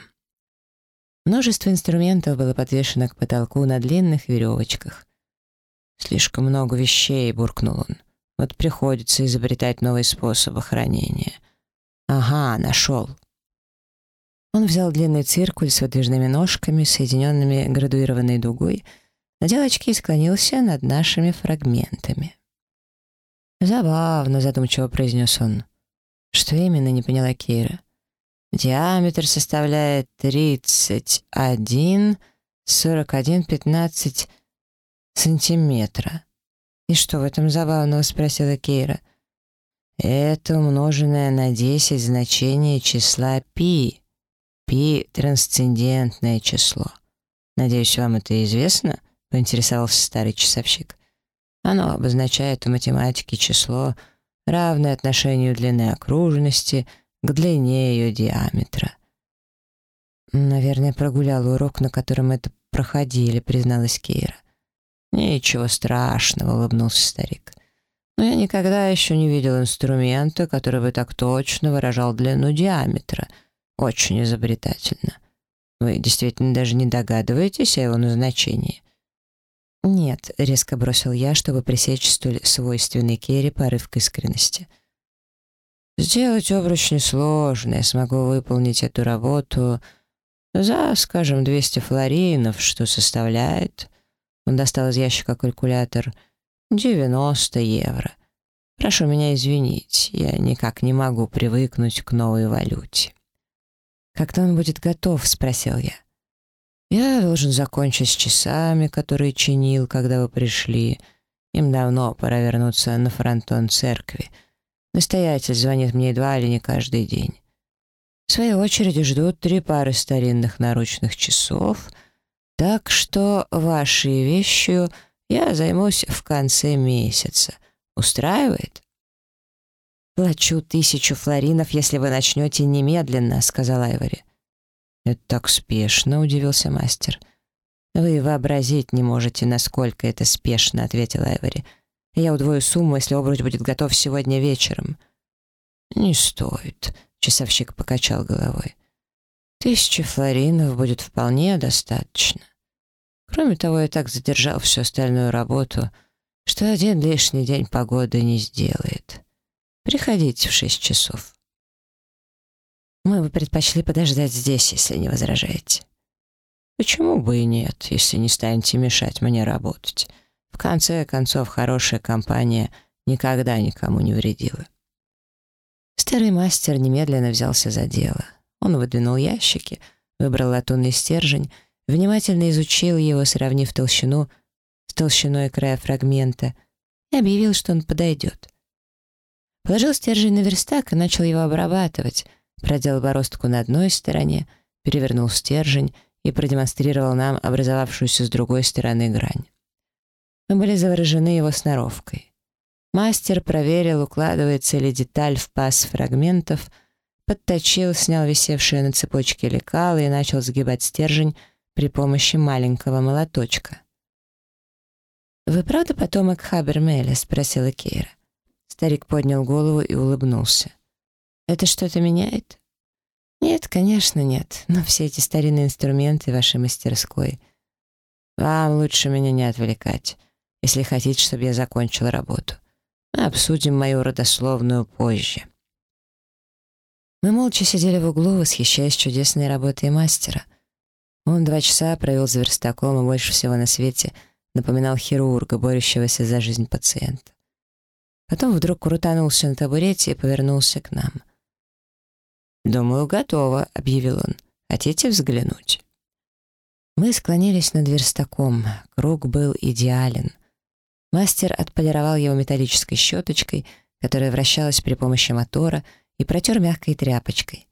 Множество инструментов было подвешено к потолку на длинных веревочках. «Слишком много вещей», — буркнул он. «Вот приходится изобретать новый способ хранения». «Ага, нашел». Он взял длинный циркуль с выдвижными ножками, соединенными градуированной дугой, надел очки и склонился над нашими фрагментами. «Забавно», — задумчиво произнес он. «Что именно?» — не поняла Кира. «Диаметр составляет 31, 41, 15 сантиметра». «И что в этом забавного?» — спросила Кейра. «Это умноженное на 10 значение числа π. Π — трансцендентное число. Надеюсь, вам это известно?» — поинтересовался старый часовщик. «Оно обозначает в математике число, равное отношению длины окружности к длине ее диаметра». «Наверное, прогулял урок, на котором это проходили», — призналась Кейра. «Ничего страшного», — улыбнулся старик. «Но я никогда еще не видел инструмента, который бы так точно выражал длину диаметра. Очень изобретательно. Вы действительно даже не догадываетесь о его назначении?» «Нет», — резко бросил я, чтобы пресечь столь свойственный Керри порыв к искренности. «Сделать обруч несложно, я смогу выполнить эту работу за, скажем, 200 флоринов, что составляет...» Он достал из ящика калькулятор. «90 евро. Прошу меня извинить, я никак не могу привыкнуть к новой валюте». «Когда он будет готов?» — спросил я. «Я должен закончить с часами, которые чинил, когда вы пришли. Им давно пора вернуться на фронтон церкви. Настоятель звонит мне едва ли не каждый день. В своей очереди ждут три пары старинных наручных часов — так что вашей вещью я займусь в конце месяца. Устраивает?» «Плачу тысячу флоринов, если вы начнете немедленно», — сказал Айвори. «Это так спешно», — удивился мастер. «Вы вообразить не можете, насколько это спешно», — ответил Айвори. «Я удвою сумму, если обруч будет готов сегодня вечером». «Не стоит», — часовщик покачал головой. Тысячи флоринов будет вполне достаточно. Кроме того, я так задержал всю остальную работу, что один лишний день погоды не сделает. Приходите в шесть часов. Мы бы предпочли подождать здесь, если не возражаете. Почему бы и нет, если не станете мешать мне работать? В конце концов, хорошая компания никогда никому не вредила. Старый мастер немедленно взялся за дело. Он выдвинул ящики, выбрал латунный стержень, внимательно изучил его, сравнив толщину с толщиной края фрагмента, и объявил, что он подойдет. Положил стержень на верстак и начал его обрабатывать, проделал бороздку на одной стороне, перевернул стержень и продемонстрировал нам образовавшуюся с другой стороны грань. Мы были заворожены его сноровкой. Мастер проверил, укладывается ли деталь в паз фрагментов — подточил, снял висевшие на цепочке лекалы и начал сгибать стержень при помощи молоточка. «Вы правда потомок Хабермеля?» — спросила Кейра. Старик поднял голову и улыбнулся. «Это что-то меняет?» «Нет, конечно, нет. Но все эти старинные инструменты вашей мастерской. Вам лучше меня не отвлекать, если хотите, чтобы я закончил работу. Мы обсудим мою родословную позже». Мы молча сидели в углу, восхищаясь чудесной работой мастера. Он два часа провел за верстаком и больше всего на свете напоминал хирурга, борющегося за жизнь пациента. Потом вдруг крутанулся на табурете и повернулся к нам. «Думаю, готово», — объявил он. «Хотите взглянуть?» Мы склонились над верстаком. Круг был идеален. Мастер отполировал его металлической щеточкой, которая вращалась при помощи мотора — и протер мягкой тряпочкой.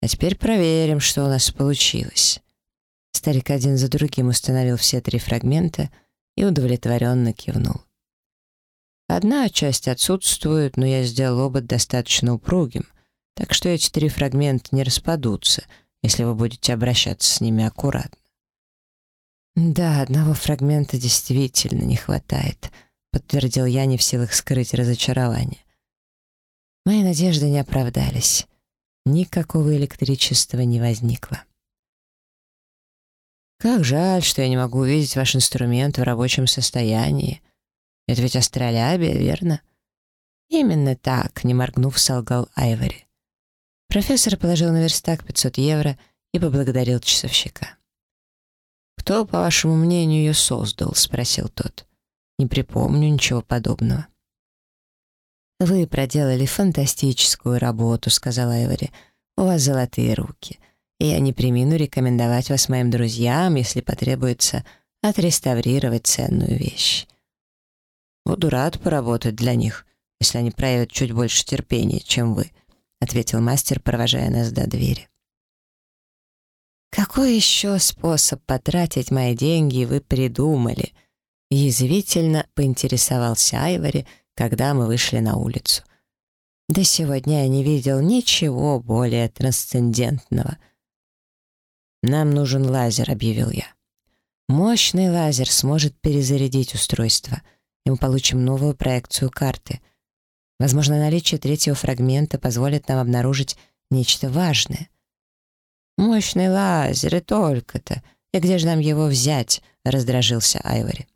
А теперь проверим, что у нас получилось. Старик один за другим установил все три фрагмента и удовлетворенно кивнул. Одна часть отсутствует, но я сделал обод достаточно упругим, так что эти три фрагмента не распадутся, если вы будете обращаться с ними аккуратно. «Да, одного фрагмента действительно не хватает», — подтвердил я, не в силах скрыть разочарование. Мои надежды не оправдались. Никакого электричества не возникло. «Как жаль, что я не могу увидеть ваш инструмент в рабочем состоянии. Это ведь астролябия, верно?» «Именно так», — не моргнув, солгал Айвори. Профессор положил на верстак 500 евро и поблагодарил часовщика. «Кто, по вашему мнению, ее создал?» — спросил тот. «Не припомню ничего подобного». «Вы проделали фантастическую работу», — сказала Эвери. «У вас золотые руки, и я не примену рекомендовать вас моим друзьям, если потребуется отреставрировать ценную вещь». Буду рад поработать для них, если они проявят чуть больше терпения, чем вы», ответил мастер, провожая нас до двери. «Какой еще способ потратить мои деньги вы придумали?» Язвительно поинтересовался Айвори, когда мы вышли на улицу. До сегодня я не видел ничего более трансцендентного. «Нам нужен лазер», — объявил я. «Мощный лазер сможет перезарядить устройство, и мы получим новую проекцию карты. Возможно, наличие третьего фрагмента позволит нам обнаружить нечто важное». «Мощный лазер, и только-то! И где же нам его взять?» — раздражился Айвори.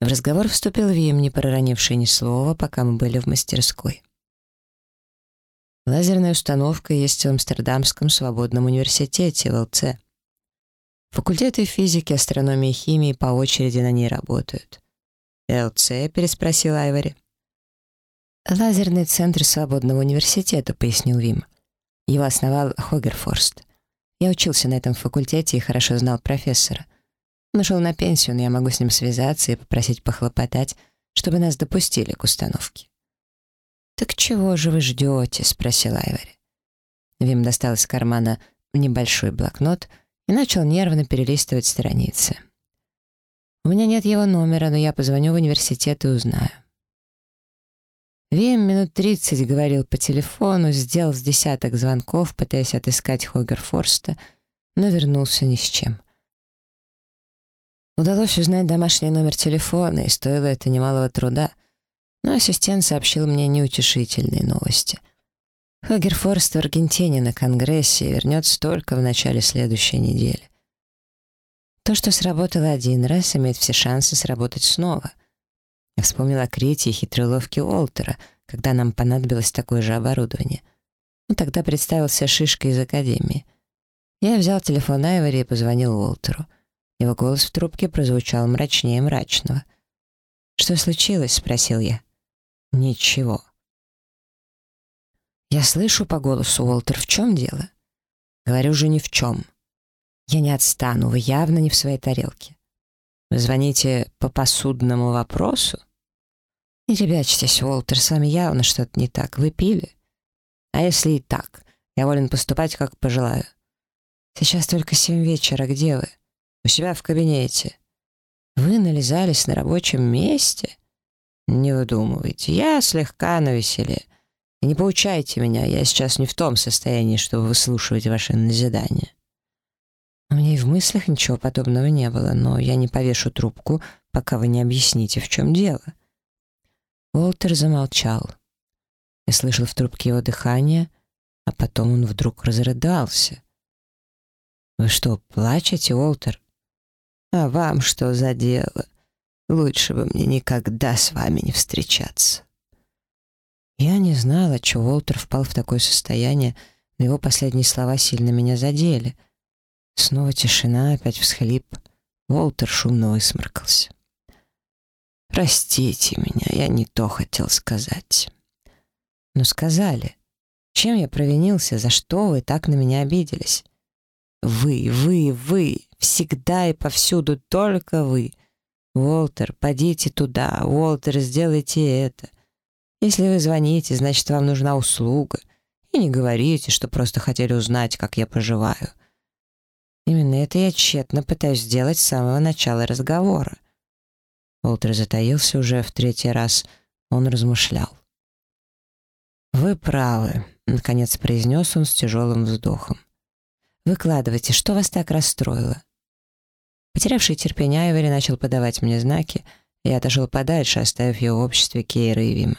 В разговор вступил Вим, не проронивший ни слова, пока мы были в мастерской. Лазерная установка есть в Амстердамском свободном университете, в ЛЦ. Факультеты физики, астрономии и химии по очереди на ней работают. «ЛЦ?» — переспросил Айвори. «Лазерный центр свободного университета», — пояснил Вим. Его основал Хогерфорст. Я учился на этом факультете и хорошо знал профессора — он ушел на пенсию, но я могу с ним связаться и попросить похлопотать, чтобы нас допустили к установке. «Так чего же вы ждете?» — спросил Айвори. Вим достал из кармана небольшой блокнот и начал нервно перелистывать страницы. «У меня нет его номера, но я позвоню в университет и узнаю». Вим минут тридцать говорил по телефону, сделал с десяток звонков, пытаясь отыскать Хогерфорста, но вернулся ни с чем. Удалось узнать домашний номер телефона, и стоило это немалого труда. Но ассистент сообщил мне неутешительные новости. Хагерфорст в Аргентине на Конгрессе вернется только в начале следующей недели. То, что сработало один раз, имеет все шансы сработать снова. Я вспомнила о Крите и хитрой ловке Уолтера, когда нам понадобилось такое же оборудование. Он тогда представился шишкой из Академии. Я взял телефон Айвори и позвонил Уолтеру. Его голос в трубке прозвучал мрачнее мрачного. «Что случилось?» — спросил я. «Ничего». «Я слышу по голосу, Уолтер, в чем дело?» «Говорю же, ни в чем. Я не отстану, вы явно не в своей тарелке. Вы звоните по посудному вопросу?» «Не ребячьтесь, Уолтер, с вами явно что-то не так. Вы пили?» «А если и так? Я волен поступать, как пожелаю». «Сейчас только семь вечера. Где вы?» У себя в кабинете. Вы нализались на рабочем месте? Не выдумывайте, я слегка навеселе. И не поучайте меня, я сейчас не в том состоянии, чтобы выслушивать ваши назидания. У меня и в мыслях ничего подобного не было, но я не повешу трубку, пока вы не объясните, в чем дело. Уолтер замолчал. Я слышал в трубке его дыхание, а потом он вдруг разрыдался. «Вы что, плачете, Уолтер?» А вам что за дело? Лучше бы мне никогда с вами не встречаться. Я не знала, что Уолтер впал в такое состояние, но его последние слова сильно меня задели. Снова тишина, опять всхлип. Уолтер шумно высморкался. «Простите меня, я не то хотел сказать». «Ну, сказали. Чем я провинился? За что вы так на меня обиделись?» «Вы, вы, вы!» Всегда и повсюду только вы. Уолтер, подите туда. Уолтер, сделайте это. Если вы звоните, значит, вам нужна услуга. И не говорите, что просто хотели узнать, как я поживаю. Именно это я тщетно пытаюсь сделать с самого начала разговора. Уолтер затаился уже в третий раз. Он размышлял. «Вы правы», — наконец произнес он с тяжелым вздохом. «Выкладывайте, что вас так расстроило?» Потерявший терпение Айвери начал подавать мне знаки, и я отошел подальше, оставив его в обществе Кейра и Вима.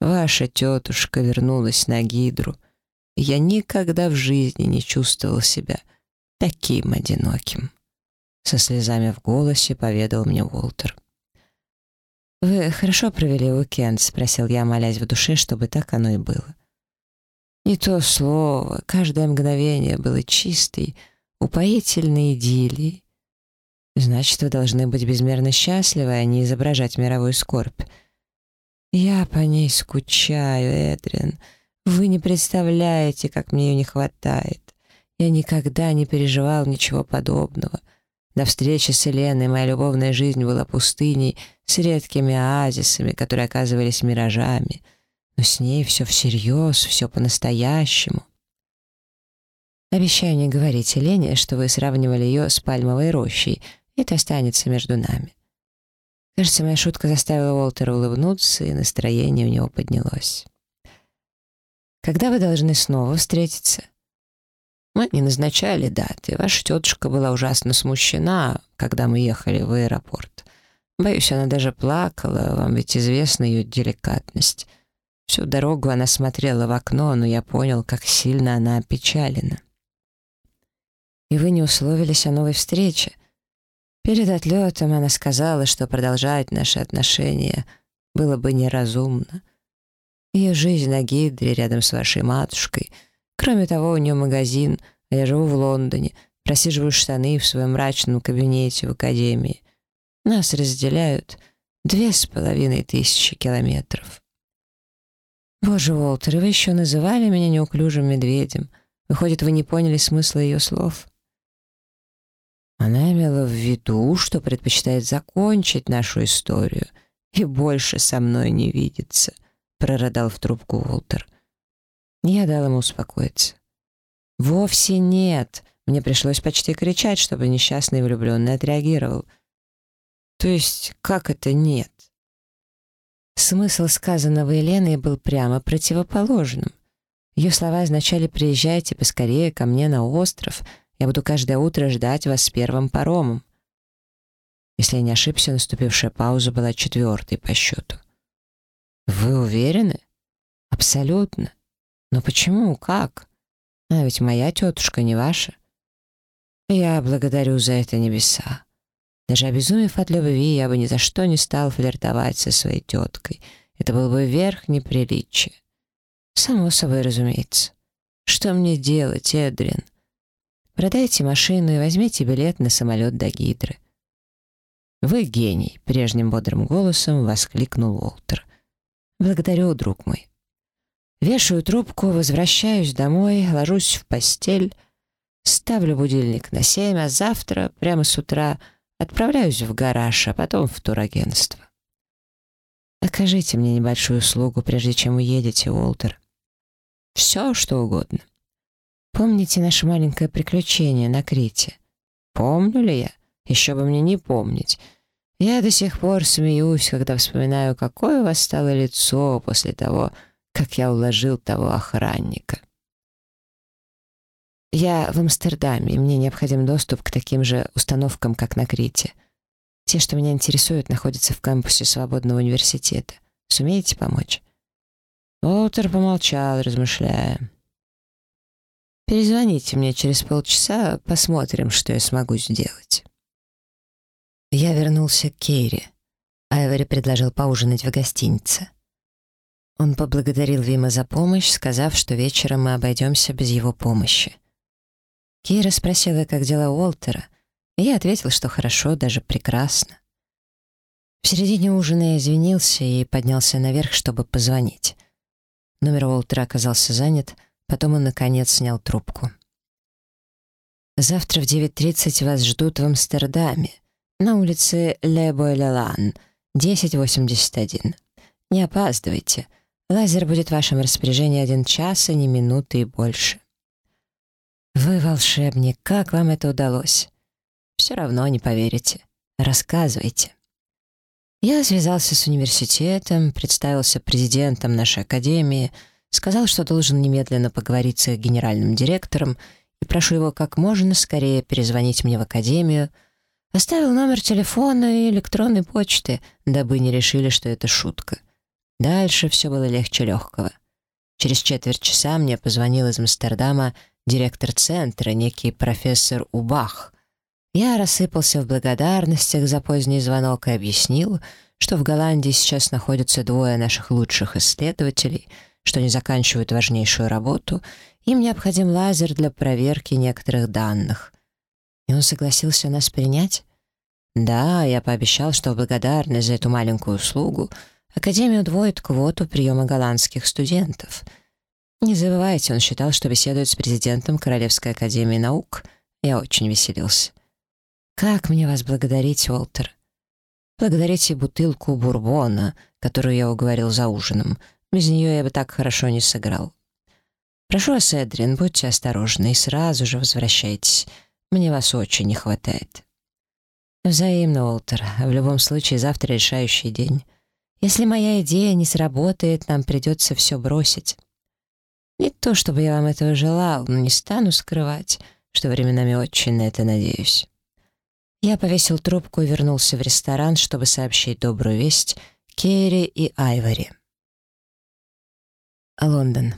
«Ваша тетушка вернулась на Гидру, я никогда в жизни не чувствовал себя таким одиноким», — со слезами в голосе поведал мне Уолтер. «Вы хорошо провели уикенд?» — спросил я, молясь в душе, чтобы так оно и было. Не то слово, каждое мгновение было чистой, упоительной идиллией. Значит, вы должны быть безмерно счастливы, а не изображать мировую скорбь. Я по ней скучаю, Эдрин. Вы не представляете, как мне ее не хватает. Я никогда не переживал ничего подобного. До встречи с Еленой моя любовная жизнь была пустыней с редкими оазисами, которые оказывались миражами. Но с ней все всерьез, все по-настоящему. Обещаю не говорить Елене, что вы сравнивали ее с пальмовой рощей. Это останется между нами. Кажется, моя шутка заставила Уолтера улыбнуться, и настроение у него поднялось. «Когда вы должны снова встретиться?» «Мы не назначали даты. Ваша тетушка была ужасно смущена, когда мы ехали в аэропорт. Боюсь, она даже плакала, вам ведь известна ее деликатность. Всю дорогу она смотрела в окно, но я понял, как сильно она опечалена». «И вы не условились о новой встрече?» Перед отлетом она сказала, что продолжать наши отношения было бы неразумно. Ее жизнь на Гидре рядом с вашей матушкой. Кроме того, у нее магазин, а я живу в Лондоне, просиживаю штаны в своем мрачном кабинете в академии. Нас разделяют две с половиной тысячи километров. Боже, Уолтер, вы еще называли меня неуклюжим медведем. Выходит, вы не поняли смысла ее слов? Она имела в виду, что предпочитает закончить нашу историю и больше со мной не видеться, прорыдал в трубку Уолтер. Я дал ему успокоиться. «Вовсе нет!» Мне пришлось почти кричать, чтобы несчастный влюбленный отреагировал. «То есть, как это нет?» Смысл сказанного Еленой был прямо противоположным. Ее слова означали «приезжайте поскорее ко мне на остров», я буду каждое утро ждать вас с первым паромом». Если я не ошибся, наступившая пауза была четвертой по счету. «Вы уверены?» «Абсолютно. Но почему? Как? А ведь моя тетушка не ваша». «Я благодарю за это небеса. Даже обезумев от любви, я бы ни за что не стал флиртовать со своей теткой. Это был бы верх неприличия. Само собой, разумеется. Что мне делать, Эдрин? Продайте машину и возьмите билет на самолет до Гидры». «Вы гений!» — прежним бодрым голосом воскликнул Уолтер. «Благодарю, друг мой». Вешаю трубку, возвращаюсь домой, ложусь в постель, ставлю будильник на семь, а завтра, прямо с утра, отправляюсь в гараж, а потом в турагентство. Окажите мне небольшую услугу, прежде чем уедете, Уолтер. Все, что угодно. Помните наше маленькое приключение на Крите? Помню ли я? Еще бы мне не помнить. Я до сих пор смеюсь, когда вспоминаю, какое у вас стало лицо после того, как я уложил того охранника. Я в Амстердаме, и мне необходим доступ к таким же установкам, как на Крите. Те, что меня интересуют, находятся в кампусе свободного университета. Сумеете помочь?» Уолтер помолчал, размышляя. Перезвоните мне через полчаса, посмотрим, что я смогу сделать». Я вернулся к Кейре. Айвори предложил поужинать в гостинице. Он поблагодарил Вима за помощь, сказав, что вечером мы обойдемся без его помощи. Кейра спросила, как дела Уолтера, и я ответил, что хорошо, даже прекрасно. В середине ужина я извинился и поднялся наверх, чтобы позвонить. Номер Уолтера оказался занят — Потом он, наконец, снял трубку. «Завтра в 9.30 вас ждут в Амстердаме, на улице Ле Бойлелан, 1081. Не опаздывайте. Лазер будет в вашем распоряжении один час, а не минуты и больше». «Вы волшебник, как вам это удалось?» «Все равно не поверите. Рассказывайте». Я связался с университетом, представился президентом нашей академии — Сказал, что должен немедленно поговорить с их генеральным директором и прошу его как можно скорее перезвонить мне в академию. Оставил номер телефона и электронной почты, дабы не решили, что это шутка. Дальше все было легче легкого. Через четверть часа мне позвонил из Амстердама директор центра, некий профессор Убах. Я рассыпался в благодарностях за поздний звонок и объяснил, что в Голландии сейчас находятся двое наших лучших исследователей — что они заканчивают важнейшую работу, им необходим лазер для проверки некоторых данных. И он согласился нас принять? Да, я пообещал, что в благодарность за эту маленькую услугу Академия удвоит квоту приема голландских студентов. Не забывайте, он считал, что беседует с президентом Королевской Академии Наук. Я очень веселился. «Как мне вас благодарить, Уолтер?» Благодарите бутылку бурбона, которую я уговорил за ужином. Без нее я бы так хорошо не сыграл. Прошу вас, Эдрин, будьте осторожны и сразу же возвращайтесь. Мне вас очень не хватает. Взаимно, Уолтер. В любом случае, завтра решающий день. Если моя идея не сработает, нам придется все бросить. Не то, чтобы я вам этого желал, но не стану скрывать, что временами очень на это надеюсь. Я повесил трубку и вернулся в ресторан, чтобы сообщить добрую весть Керри и Айвори. Лондон.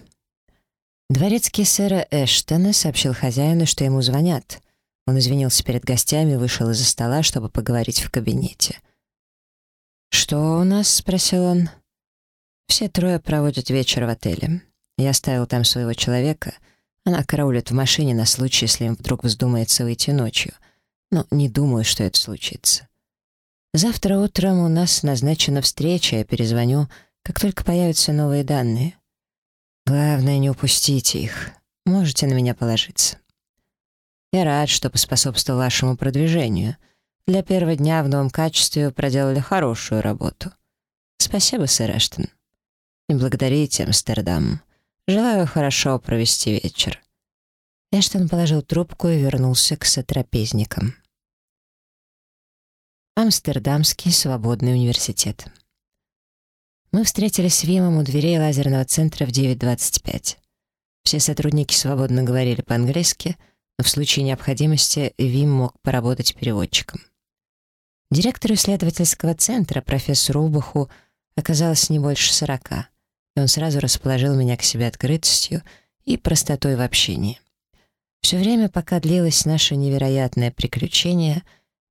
Дворецкий сэра Эштона сообщил хозяину, что ему звонят. Он извинился перед гостями и вышел из-за стола, чтобы поговорить в кабинете. «Что у нас?» — спросил он. «Все трое проводят вечер в отеле. Я оставил там своего человека. Она караулит в машине на случай, если им вдруг вздумается выйти ночью. Но не думаю, что это случится. Завтра утром у нас назначена встреча, я перезвоню, как только появятся новые данные. Главное, не упустите их. Можете на меня положиться. Я рад, что поспособствовал вашему продвижению. Для первого дня в новом качестве проделали хорошую работу. Спасибо, сэр Эштон. Не благодарите, Амстердам. Желаю хорошо провести вечер. Эштон положил трубку и вернулся к сотрапезникам. Амстердамский свободный университет. Мы встретились с Вимом у дверей лазерного центра в 9.25. Все сотрудники свободно говорили по-английски, но в случае необходимости Вим мог поработать переводчиком. Директору исследовательского центра, профессору Убаху, оказалось не больше сорока, и он сразу расположил меня к себе открытостью и простотой в общении. Все время, пока длилось наше невероятное приключение,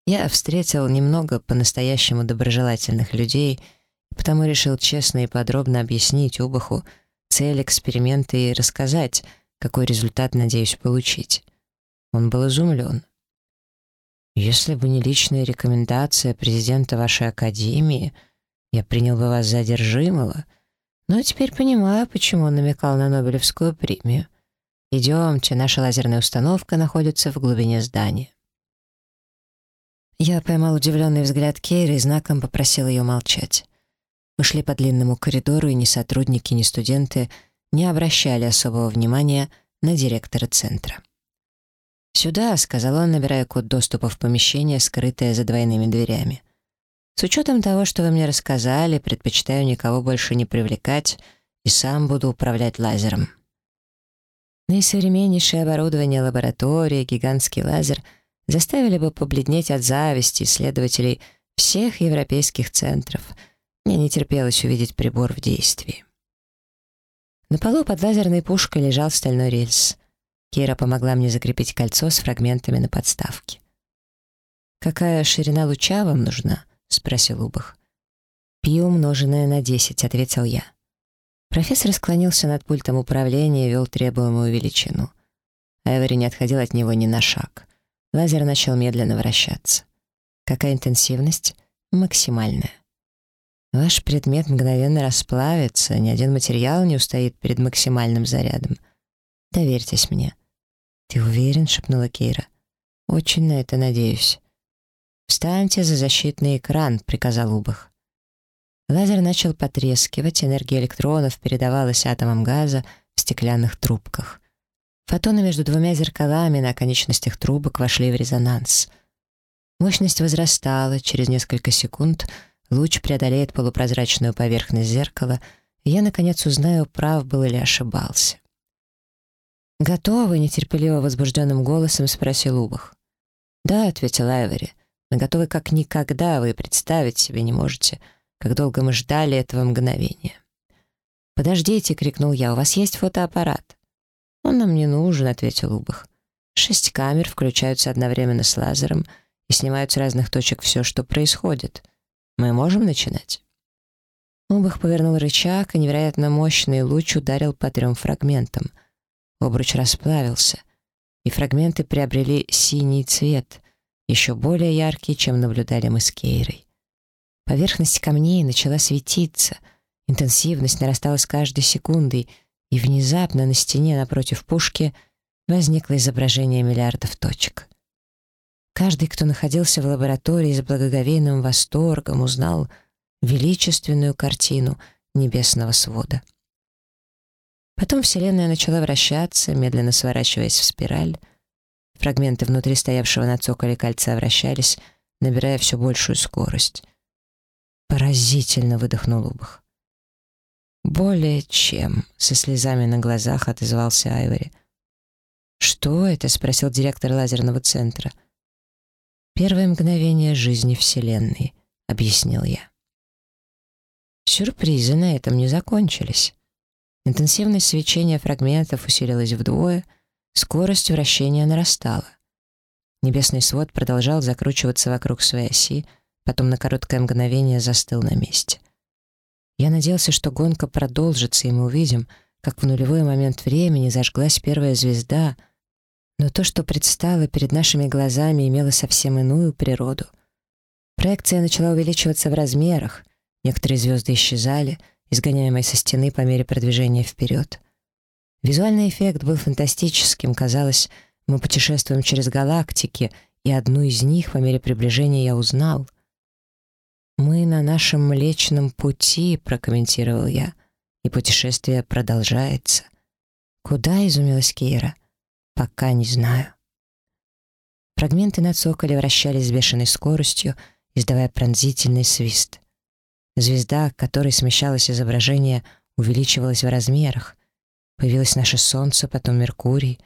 я встретил немного по-настоящему доброжелательных людей — потому решил честно и подробно объяснить Убаху цель эксперимента и рассказать, какой результат надеюсь получить. Он был изумлен. «Если бы не личная рекомендация президента вашей академии, я принял бы вас за одержимого, но теперь понимаю, почему он намекал на Нобелевскую премию. Идемте, наша лазерная установка находится в глубине здания». Я поймал удивленный взгляд Кейры и знаком попросил ее молчать. Мы шли по длинному коридору, и ни сотрудники, ни студенты не обращали особого внимания на директора центра. «Сюда», — сказал он, набирая код доступа в помещение, скрытое за двойными дверями. «С учетом того, что вы мне рассказали, предпочитаю никого больше не привлекать и сам буду управлять лазером». Наисовременнейшее оборудование лаборатории, гигантский лазер заставили бы побледнеть от зависти исследователей всех европейских центров — мне не терпелось увидеть прибор в действии. На полу под лазерной пушкой лежал стальной рельс. Кира помогла мне закрепить кольцо с фрагментами на подставке. «Какая ширина луча вам нужна?» — спросил Убах. «Пи умноженное на 10», — ответил я. Профессор склонился над пультом управления и вел требуемую величину. Эвери не отходил от него ни на шаг. Лазер начал медленно вращаться. Какая интенсивность? Максимальная. Ваш предмет мгновенно расплавится, ни один материал не устоит перед максимальным зарядом. Доверьтесь мне. Ты уверен? шепнула Кейра. Очень на это надеюсь. «Встаньте за защитный экран», — приказал Убах. Лазер начал потрескивать, энергия электронов передавалась атомам газа в стеклянных трубках. Фотоны между двумя зеркалами на конечностях трубок вошли в резонанс. Мощность возрастала, через несколько секунд — Луч преодолеет полупрозрачную поверхность зеркала, и я, наконец, узнаю, прав был или ошибался. «Готовы?» — нетерпеливо возбужденным голосом спросил Убах. «Да», — ответил Айвори, — «мы готовы как никогда, вы представить себе не можете, как долго мы ждали этого мгновения». «Подождите!» — крикнул я. «У вас есть фотоаппарат?» «Он нам не нужен», — ответил Убах. «Шесть камер включаются одновременно с лазером и снимают с разных точек все, что происходит. Мы можем начинать?» Убах повернул рычаг, и невероятно мощный луч ударил по трем фрагментам. Обруч расплавился, и фрагменты приобрели синий цвет, еще более яркий, чем наблюдали мы с Кейрой. Поверхность камней начала светиться, интенсивность нарастала с каждой секундой, и внезапно на стене напротив пушки возникло изображение миллиардов точек. Каждый, кто находился в лаборатории с благоговейным восторгом, узнал величественную картину небесного свода. Потом Вселенная начала вращаться, медленно сворачиваясь в спираль. Фрагменты внутри стоявшего на цоколе кольца вращались, набирая все большую скорость. «Поразительно!» — выдохнул Убах. «Более чем», — со слезами на глазах отозвался Айвори. «Что это?» — спросил директор лазерного центра. «Первое мгновение жизни Вселенной», — объяснил я. Сюрпризы на этом не закончились. Интенсивность свечения фрагментов усилилась вдвое, скорость вращения нарастала. Небесный свод продолжал закручиваться вокруг своей оси, потом на короткое мгновение застыл на месте. Я надеялся, что гонка продолжится, и мы увидим, как в нулевой момент времени зажглась первая звезда, но то, что предстало перед нашими глазами, имело совсем иную природу. Проекция начала увеличиваться в размерах, некоторые звезды исчезали — изгоняемой со стены по мере продвижения вперед. Визуальный эффект был фантастическим, казалось, мы путешествуем через галактики, и одну из них по мере приближения я узнал. «Мы на нашем Млечном пути», — прокомментировал я, — «и путешествие продолжается». «Куда?» — изумилась Кейра. «Пока не знаю». Фрагменты на цоколе вращались с бешеной скоростью, издавая пронзительный свист. Звезда, к которой смещалось изображение, увеличивалась в размерах. Появилось наше Солнце, потом Меркурий.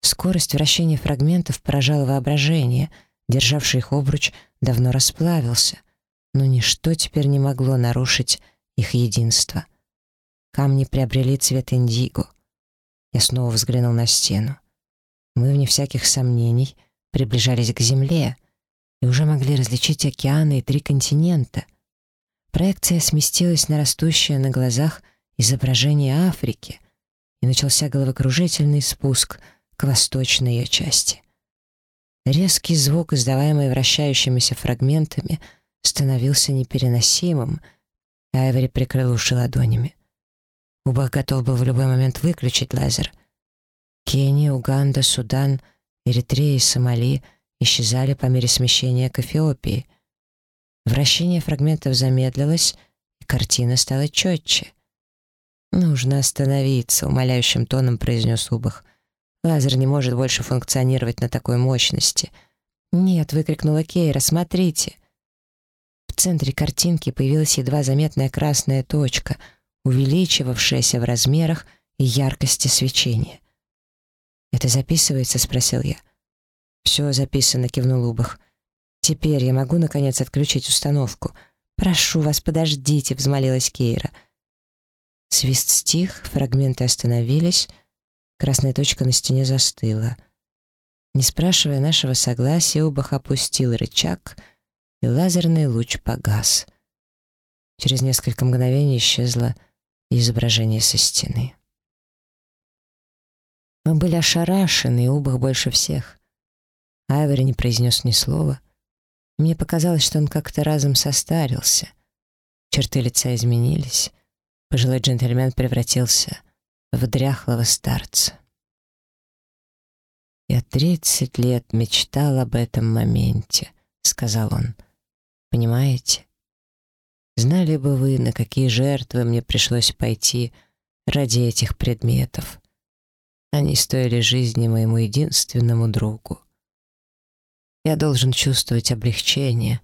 Скорость вращения фрагментов поражала воображение. Державший их обруч давно расплавился. Но ничто теперь не могло нарушить их единство. Камни приобрели цвет индиго. Я снова взглянул на стену. Мы, вне всяких сомнений, приближались к Земле и уже могли различить океаны и три континента — Проекция сместилась на растущее на глазах изображение Африки, и начался головокружительный спуск к восточной ее части. Резкий звук, издаваемый вращающимися фрагментами, становился непереносимым, Айвори прикрыл уши ладонями. Убах готов был в любой момент выключить лазер. Кения, Уганда, Судан, Эритрея и Сомали исчезали по мере смещения к Эфиопии — Вращение фрагментов замедлилось, и картина стала четче. «Нужно остановиться», — умоляющим тоном произнес Убах. «Лазер не может больше функционировать на такой мощности». «Нет», — выкрикнула Кейра, — «смотрите». В центре картинки появилась едва заметная красная точка, увеличивавшаяся в размерах и яркости свечения. «Это записывается?» — спросил я. «Все записано», — кивнул Убах. «Теперь я могу, наконец, отключить установку?» «Прошу вас, подождите», — взмолилась Кейра. Свист стих, фрагменты остановились, красная точка на стене застыла. Не спрашивая нашего согласия, Убах опустил рычаг, и лазерный луч погас. Через несколько мгновений исчезло изображение со стены. Мы были ошарашены, Убах больше всех. Айвори не произнес ни слова — мне показалось, что он как-то разом состарился. Черты лица изменились. Пожилой джентльмен превратился в дряхлого старца. «Я тридцать лет мечтал об этом моменте», — сказал он. «Понимаете? Знали бы вы, на какие жертвы мне пришлось пойти ради этих предметов. Они стоили жизни моему единственному другу. Я должен чувствовать облегчение,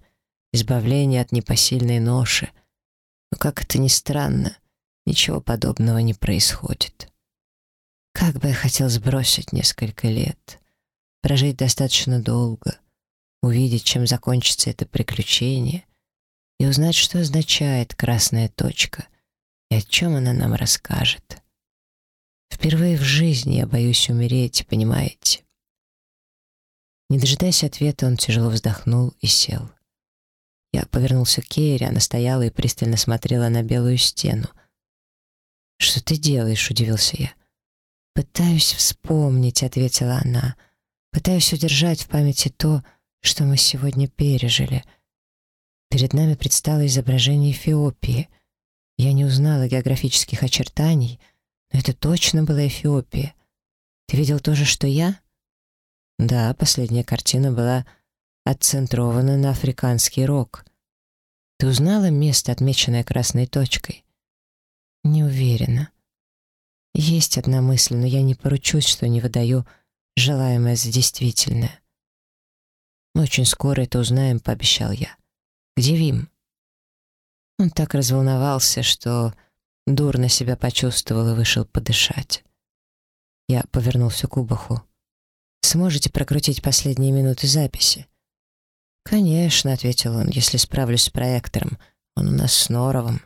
избавление от непосильной ноши. Но как это ни странно, ничего подобного не происходит. Как бы я хотел сбросить несколько лет, прожить достаточно долго, увидеть, чем закончится это приключение, и узнать, что означает красная точка и о чем она нам расскажет. Впервые в жизни я боюсь умереть, понимаете? Не дожидаясь ответа, он тяжело вздохнул и сел. Я повернулся к Кейре, она стояла и пристально смотрела на белую стену. «Что ты делаешь?» — удивился я. «Пытаюсь вспомнить», — ответила она. «Пытаюсь удержать в памяти то, что мы сегодня пережили». Перед нами предстало изображение Эфиопии. Я не узнала географических очертаний, но это точно была Эфиопия. Ты видел то же, что я?» Да, последняя картина была отцентрована на африканский рок. Ты узнала место, отмеченное красной точкой? Не уверена. Есть одна мысль, но я не поручусь, что не выдаю желаемое за действительное. Мы очень скоро это узнаем, пообещал я. Где Вим? Он так разволновался, что дурно себя почувствовал и вышел подышать. Я повернулся к Убаху. «Сможете прокрутить последние минуты записи?» «Конечно», — ответил он, — «если справлюсь с проектором. Он у нас с Норовым».